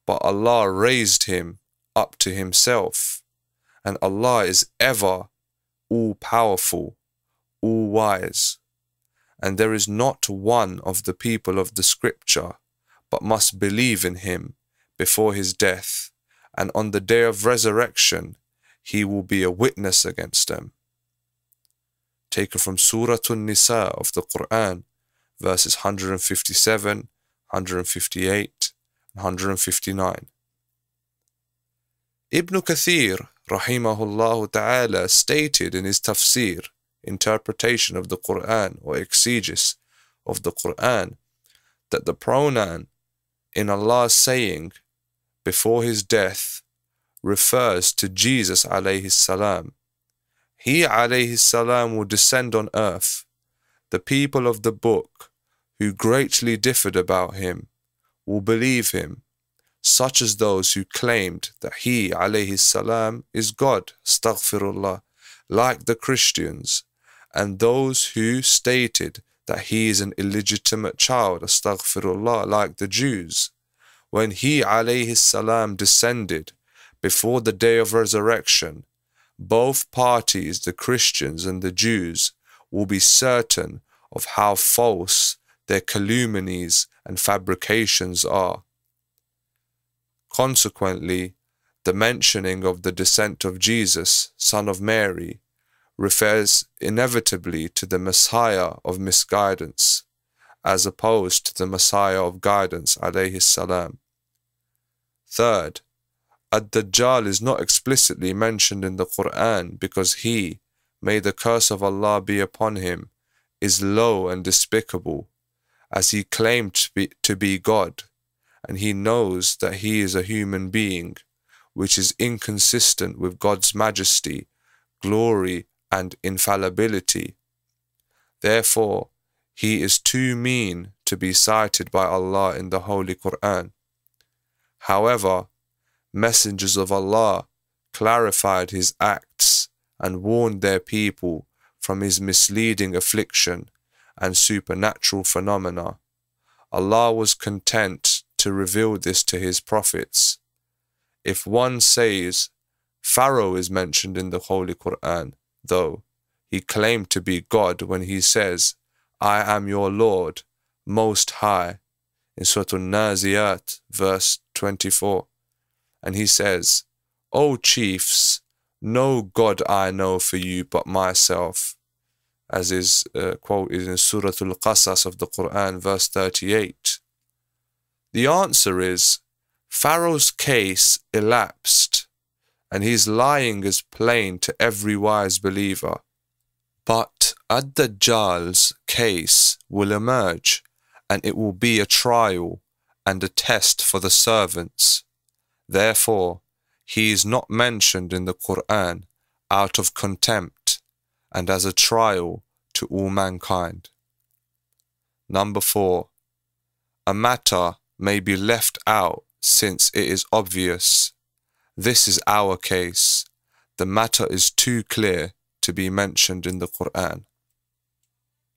A: but Allah raised him up to himself. And Allah is ever all powerful, all wise and there is not one of the people of the Scripture, but must believe in him before his death, and on the day of resurrection he will be a witness against them. Taken from Surah An-Nisa of the Quran, verses 157, 158, and 159. Ibn Kathir, rahimahullah ta'ala, stated in his tafsir, interpretation of the Quran or exegesis of the Quran that the pronoun in Allah's saying before his death refers to Jesus alayhi salam. He alayhi salam will descend on earth. The people of the book who greatly differed about him will believe him, such as those who claimed that he alayhi salam is God, astaghfirullah, like the Christians and those who stated that he is an illegitimate child, astaghfirullah, like the Jews. When he alayhi salam descended before the day of resurrection, both parties, the Christians and the Jews, will be certain of how false their calumnies and fabrications are. Consequently, the mentioning of the descent of Jesus, son of Mary, refers inevitably to the Messiah of misguidance, as opposed to the Messiah of guidance, alayhi salam. Third, Ad-Dajjal is not explicitly mentioned in the Quran because he, may the curse of Allah be upon him, is low and despicable, as he claimed to be, to be God, and he knows that he is a human being, which is inconsistent with God's majesty, glory, and infallibility. Therefore, he is too mean to be cited by Allah in the Holy Quran. However, messengers of Allah clarified his acts and warned their people from his misleading affliction and supernatural phenomena. Allah was content to reveal this to his prophets. If one says, Pharaoh is mentioned in the Holy Quran, though he claimed to be God when he says, I am your Lord, Most High, in Surah Naziyat, verse 24. And he says, O chiefs, no God I know for you but myself, as is uh, quoted in Surah Al Qasas of the Quran, verse 38. The answer is Pharaoh's case elapsed and his lying is plain to every wise believer. But Ad-Dajjal's case will emerge, and it will be a trial and a test for the servants. Therefore, he is not mentioned in the Quran out of contempt and as a trial to all mankind. Number four, a matter may be left out since it is obvious this is our case. The matter is too clear to be mentioned in the Quran.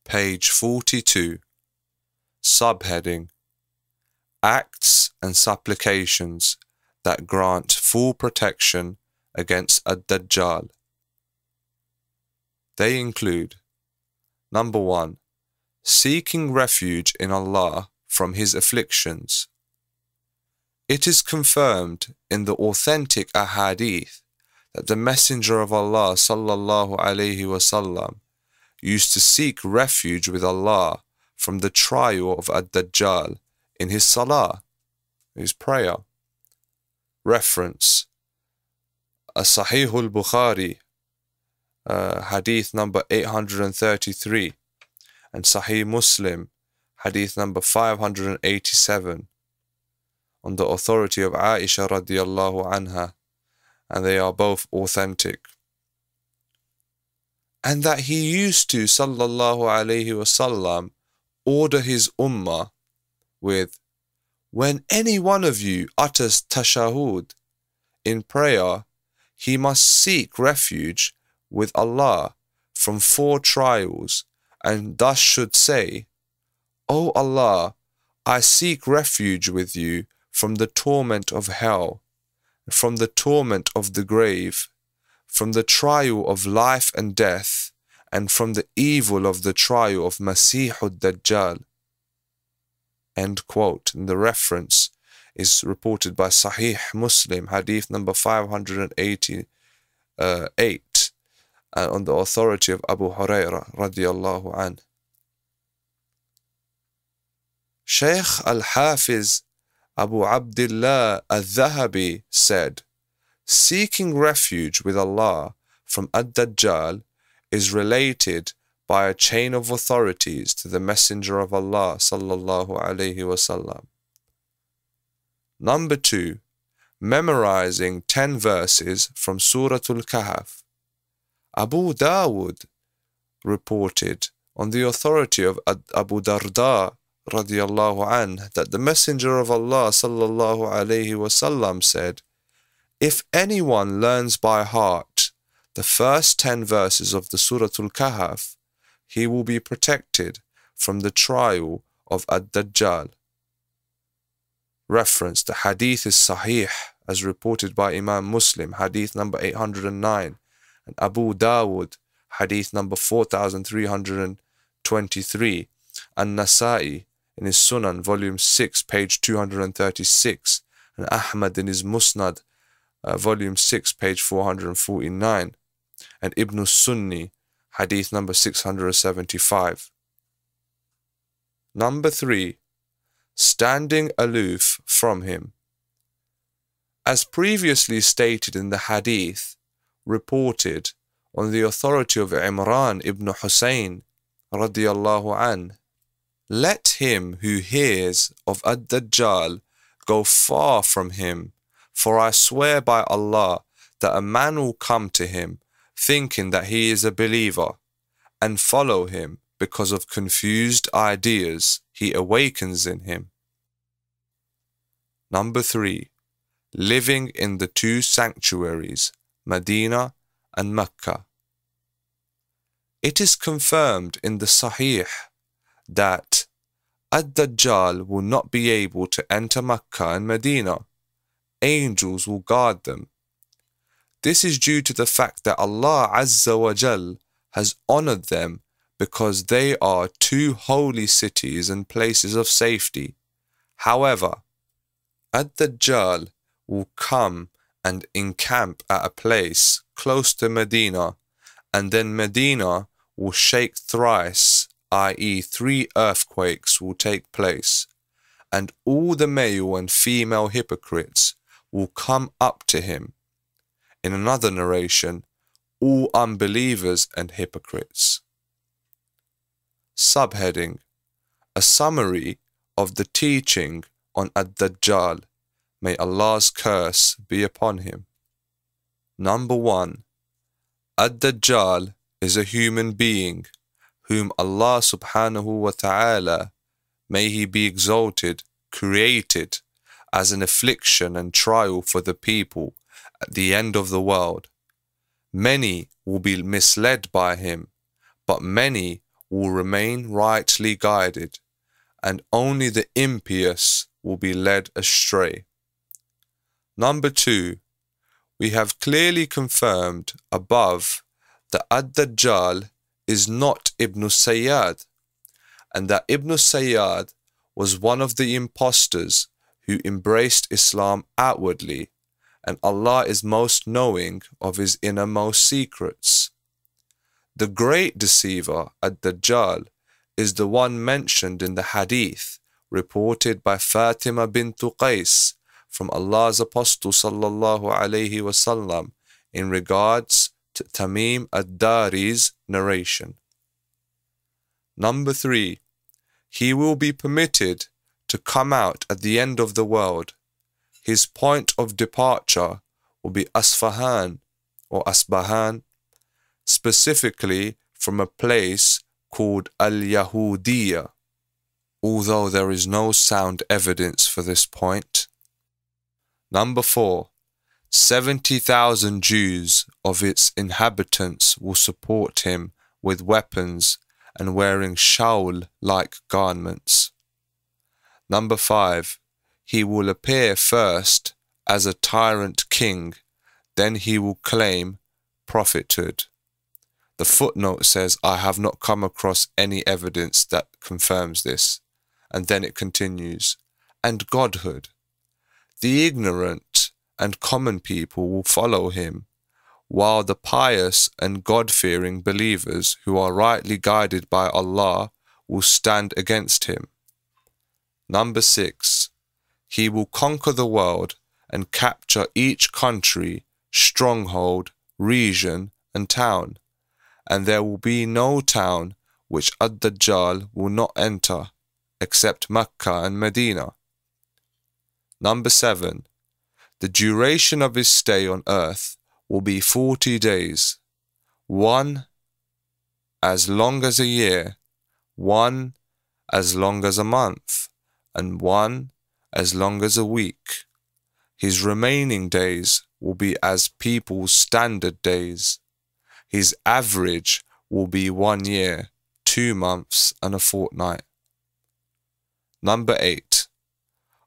A: Page 42. Subheading Acts and supplications that grant full protection against Ad-Dajjal. They include number one, seeking refuge in Allah from His afflictions. It is confirmed in the authentic ahadith that the Messenger of Allah sallallahu alaihi wasallam used to seek refuge with Allah from the trial of Ad-Dajjal in his salah, his prayer. Reference Sahih al-Bukhari, uh, hadith number 833, and Sahih Muslim, hadith number 587, on the authority of Aisha radiallahu anha, and they are both authentic. And that he used to, sallallahu alayhi wasallam, order his ummah with, when any one of you utters tashahud in prayer, he must seek refuge with Allah from four trials and thus should say, O Allah, I seek refuge with you from the torment of hell, from the torment of the grave, from the trial of life and death, and from the evil of the trial of Masih ad-Dajjal. End quote. And the reference is reported by Sahih Muslim, hadith number 588, uh, uh, on the authority of Abu Huraira radiallahu an. Shaykh al-Hafiz Abu Abdullah al-Dhahabi said, Seeking refuge with Allah from Ad-Dajjal is related by a chain of authorities to the Messenger of Allah sallallahu alaihi wasallam. Number two, memorizing 10 verses from Surah Al-Kahf. Abu Dawud reported on the authority of Abu Darda radiallahu an that the Messenger of Allah sallallahu alaihi wasallam said, If anyone learns by heart the first ten verses of the Surah Al-Kahf, he will be protected from the trial of Ad-Dajjal. Reference The Hadith is Sahih as reported by Imam Muslim, Hadith number 809, and Abu Dawud, Hadith number 4323, and Nasa'i in his Sunan, volume 6, page 236, and Ahmad in his Musnad, uh, volume 6, page 449, and Ibn Sunni, hadith number 675. Number 3. Standing aloof from him. As previously stated in the hadith, reported on the authority of Imran ibn Hussein radiallahu an, let him who hears of Ad-Dajjal go far from him, for I swear by Allah that a man will come to him thinking that he is a believer and follow him because of confused ideas he awakens in him. Number three, living in the two sanctuaries, Medina and Mecca. It is confirmed in the Sahih that Ad-Dajjal will not be able to enter Mecca and Medina. Angels will guard them. This is due to the fact that Allah Azza wa Jal has honored them because they are two holy cities and places of safety. However, Ad-Dajjal will come and encamp at a place close to Medina, and then Medina will shake thrice i.e., three earthquakes will take place, and all the male and female hypocrites will come up to him. In another narration, all unbelievers and hypocrites. Subheading A summary of the teaching on Ad Dajjal. May Allah's curse be upon him. Number one Ad Dajjal is a human being whom Allah subhanahu wa ta'ala, may He be exalted, created as an affliction and trial for the people at the end of the world. Many will be misled by him, but many will remain rightly guided, and only the impious will be led astray. Number two, we have clearly confirmed above that Ad-Dajjal is not Ibn Sayyad, and that Ibn Sayyad was one of the impostors who embraced Islam outwardly, and Allah is most knowing of his innermost secrets. The great deceiver, Ad-Dajjal, is the one mentioned in the hadith reported by Fatima bint Qais from Allah's Apostle sallallahu alaihi wasallam in regards to Tamim ad-Dari's narration. Number 3. He will be permitted to come out at the end of the world. His point of departure will be Asfahan or Asbahan, specifically from a place called Al-Yahudiyah, although there is no sound evidence for this point. Number 4. 70,000 Jews of its inhabitants will support him with weapons and wearing shawl like garments. Number 5. He will appear first as a tyrant king, then he will claim prophethood. The footnote says, I have not come across any evidence that confirms this. And then it continues, and godhood. The ignorant and common people will follow him, while the pious and God fearing believers who are rightly guided by Allah will stand against him. Number six, he will conquer the world and capture each country, stronghold, region, and town and there will be no town which Ad-Dajjal will not enter except Mecca and Medina. Number 7. The duration of his stay on earth will be 40 days, one as long as a year, one as long as a month, and one as long as a week. His remaining days will be as people's standard days. His average will be one year, two months, and a fortnight. Number eight,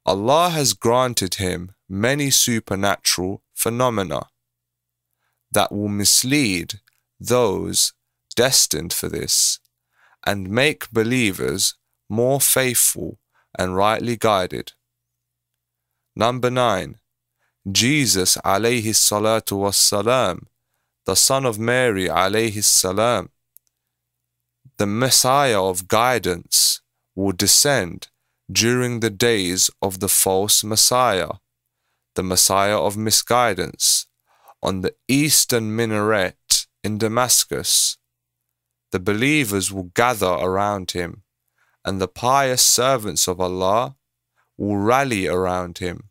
A: Allah has granted him many supernatural phenomena that will mislead those destined for this and make believers more faithful and rightly guided. Number nine, Jesus alayhi salatu was salam the son of Mary alayhi salam, the Messiah of guidance, will descend during the days of the false Messiah, the Messiah of misguidance, on the eastern minaret in Damascus. The believers will gather around him, and the pious servants of Allah will rally around him.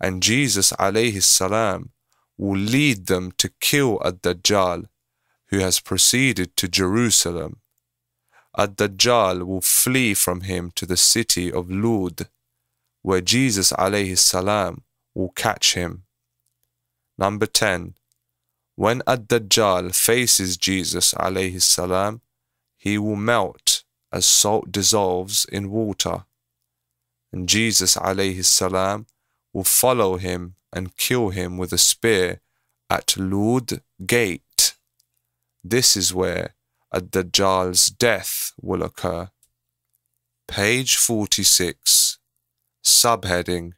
A: And Jesus alayhi salam will lead them to kill Ad-Dajjal, who has proceeded to Jerusalem. Ad-Dajjal will flee from him to the city of Lud, where Jesus alayhi salam will catch him. Number 10. When Ad-Dajjal faces Jesus alayhi salam, he will melt as salt dissolves in water. And Jesus alayhi salam will follow him and kill him with a spear at Lud Gate. This is where Ad-Dajjal's death will occur. Page 46. Subheading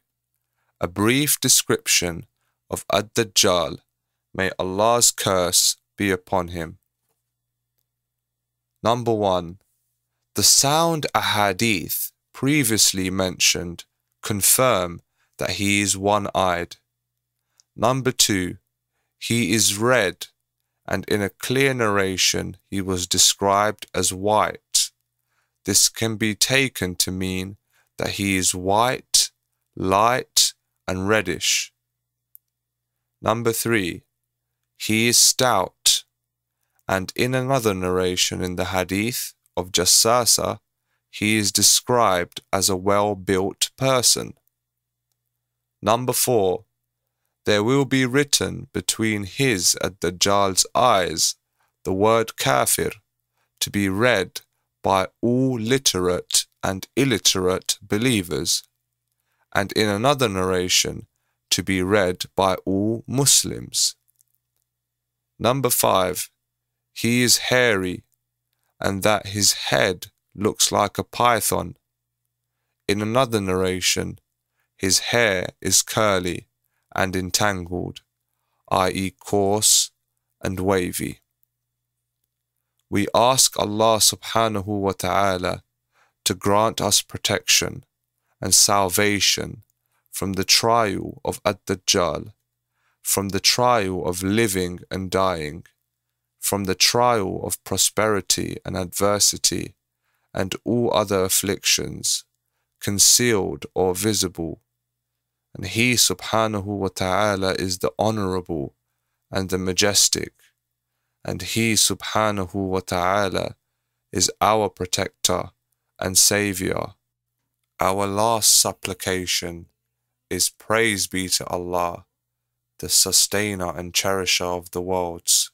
A: A brief description of Ad-Dajjal. May Allah's curse be upon him. Number 1. The sound ahadith previously mentioned confirm that he is one eyed. Number two, he is red, and in a clear narration he was described as white. This can be taken to mean that he is white, light, and reddish. Number three, he is stout, and in another narration in the Hadith of Jassasa, he is described as a well built person. Number four, there will be written between his Ad-Dajjal's eyes the word kafir to be read by all literate and illiterate believers, and in another narration to be read by all Muslims. Number five, he is hairy and that his head looks like a python. In another narration, his hair is curly and entangled, i.e., coarse and wavy. We ask Allah subhanahu wa ta'ala to grant us protection and salvation from the trial of Ad-Dajjal, from the trial of living and dying, from the trial of prosperity and adversity, and all other afflictions, concealed or visible. And He subhanahu wa ta'ala is the honorable and the majestic, and He subhanahu wa ta'ala is our protector and Saviour. Our last supplication is praise be to Allah, the sustainer and cherisher of the worlds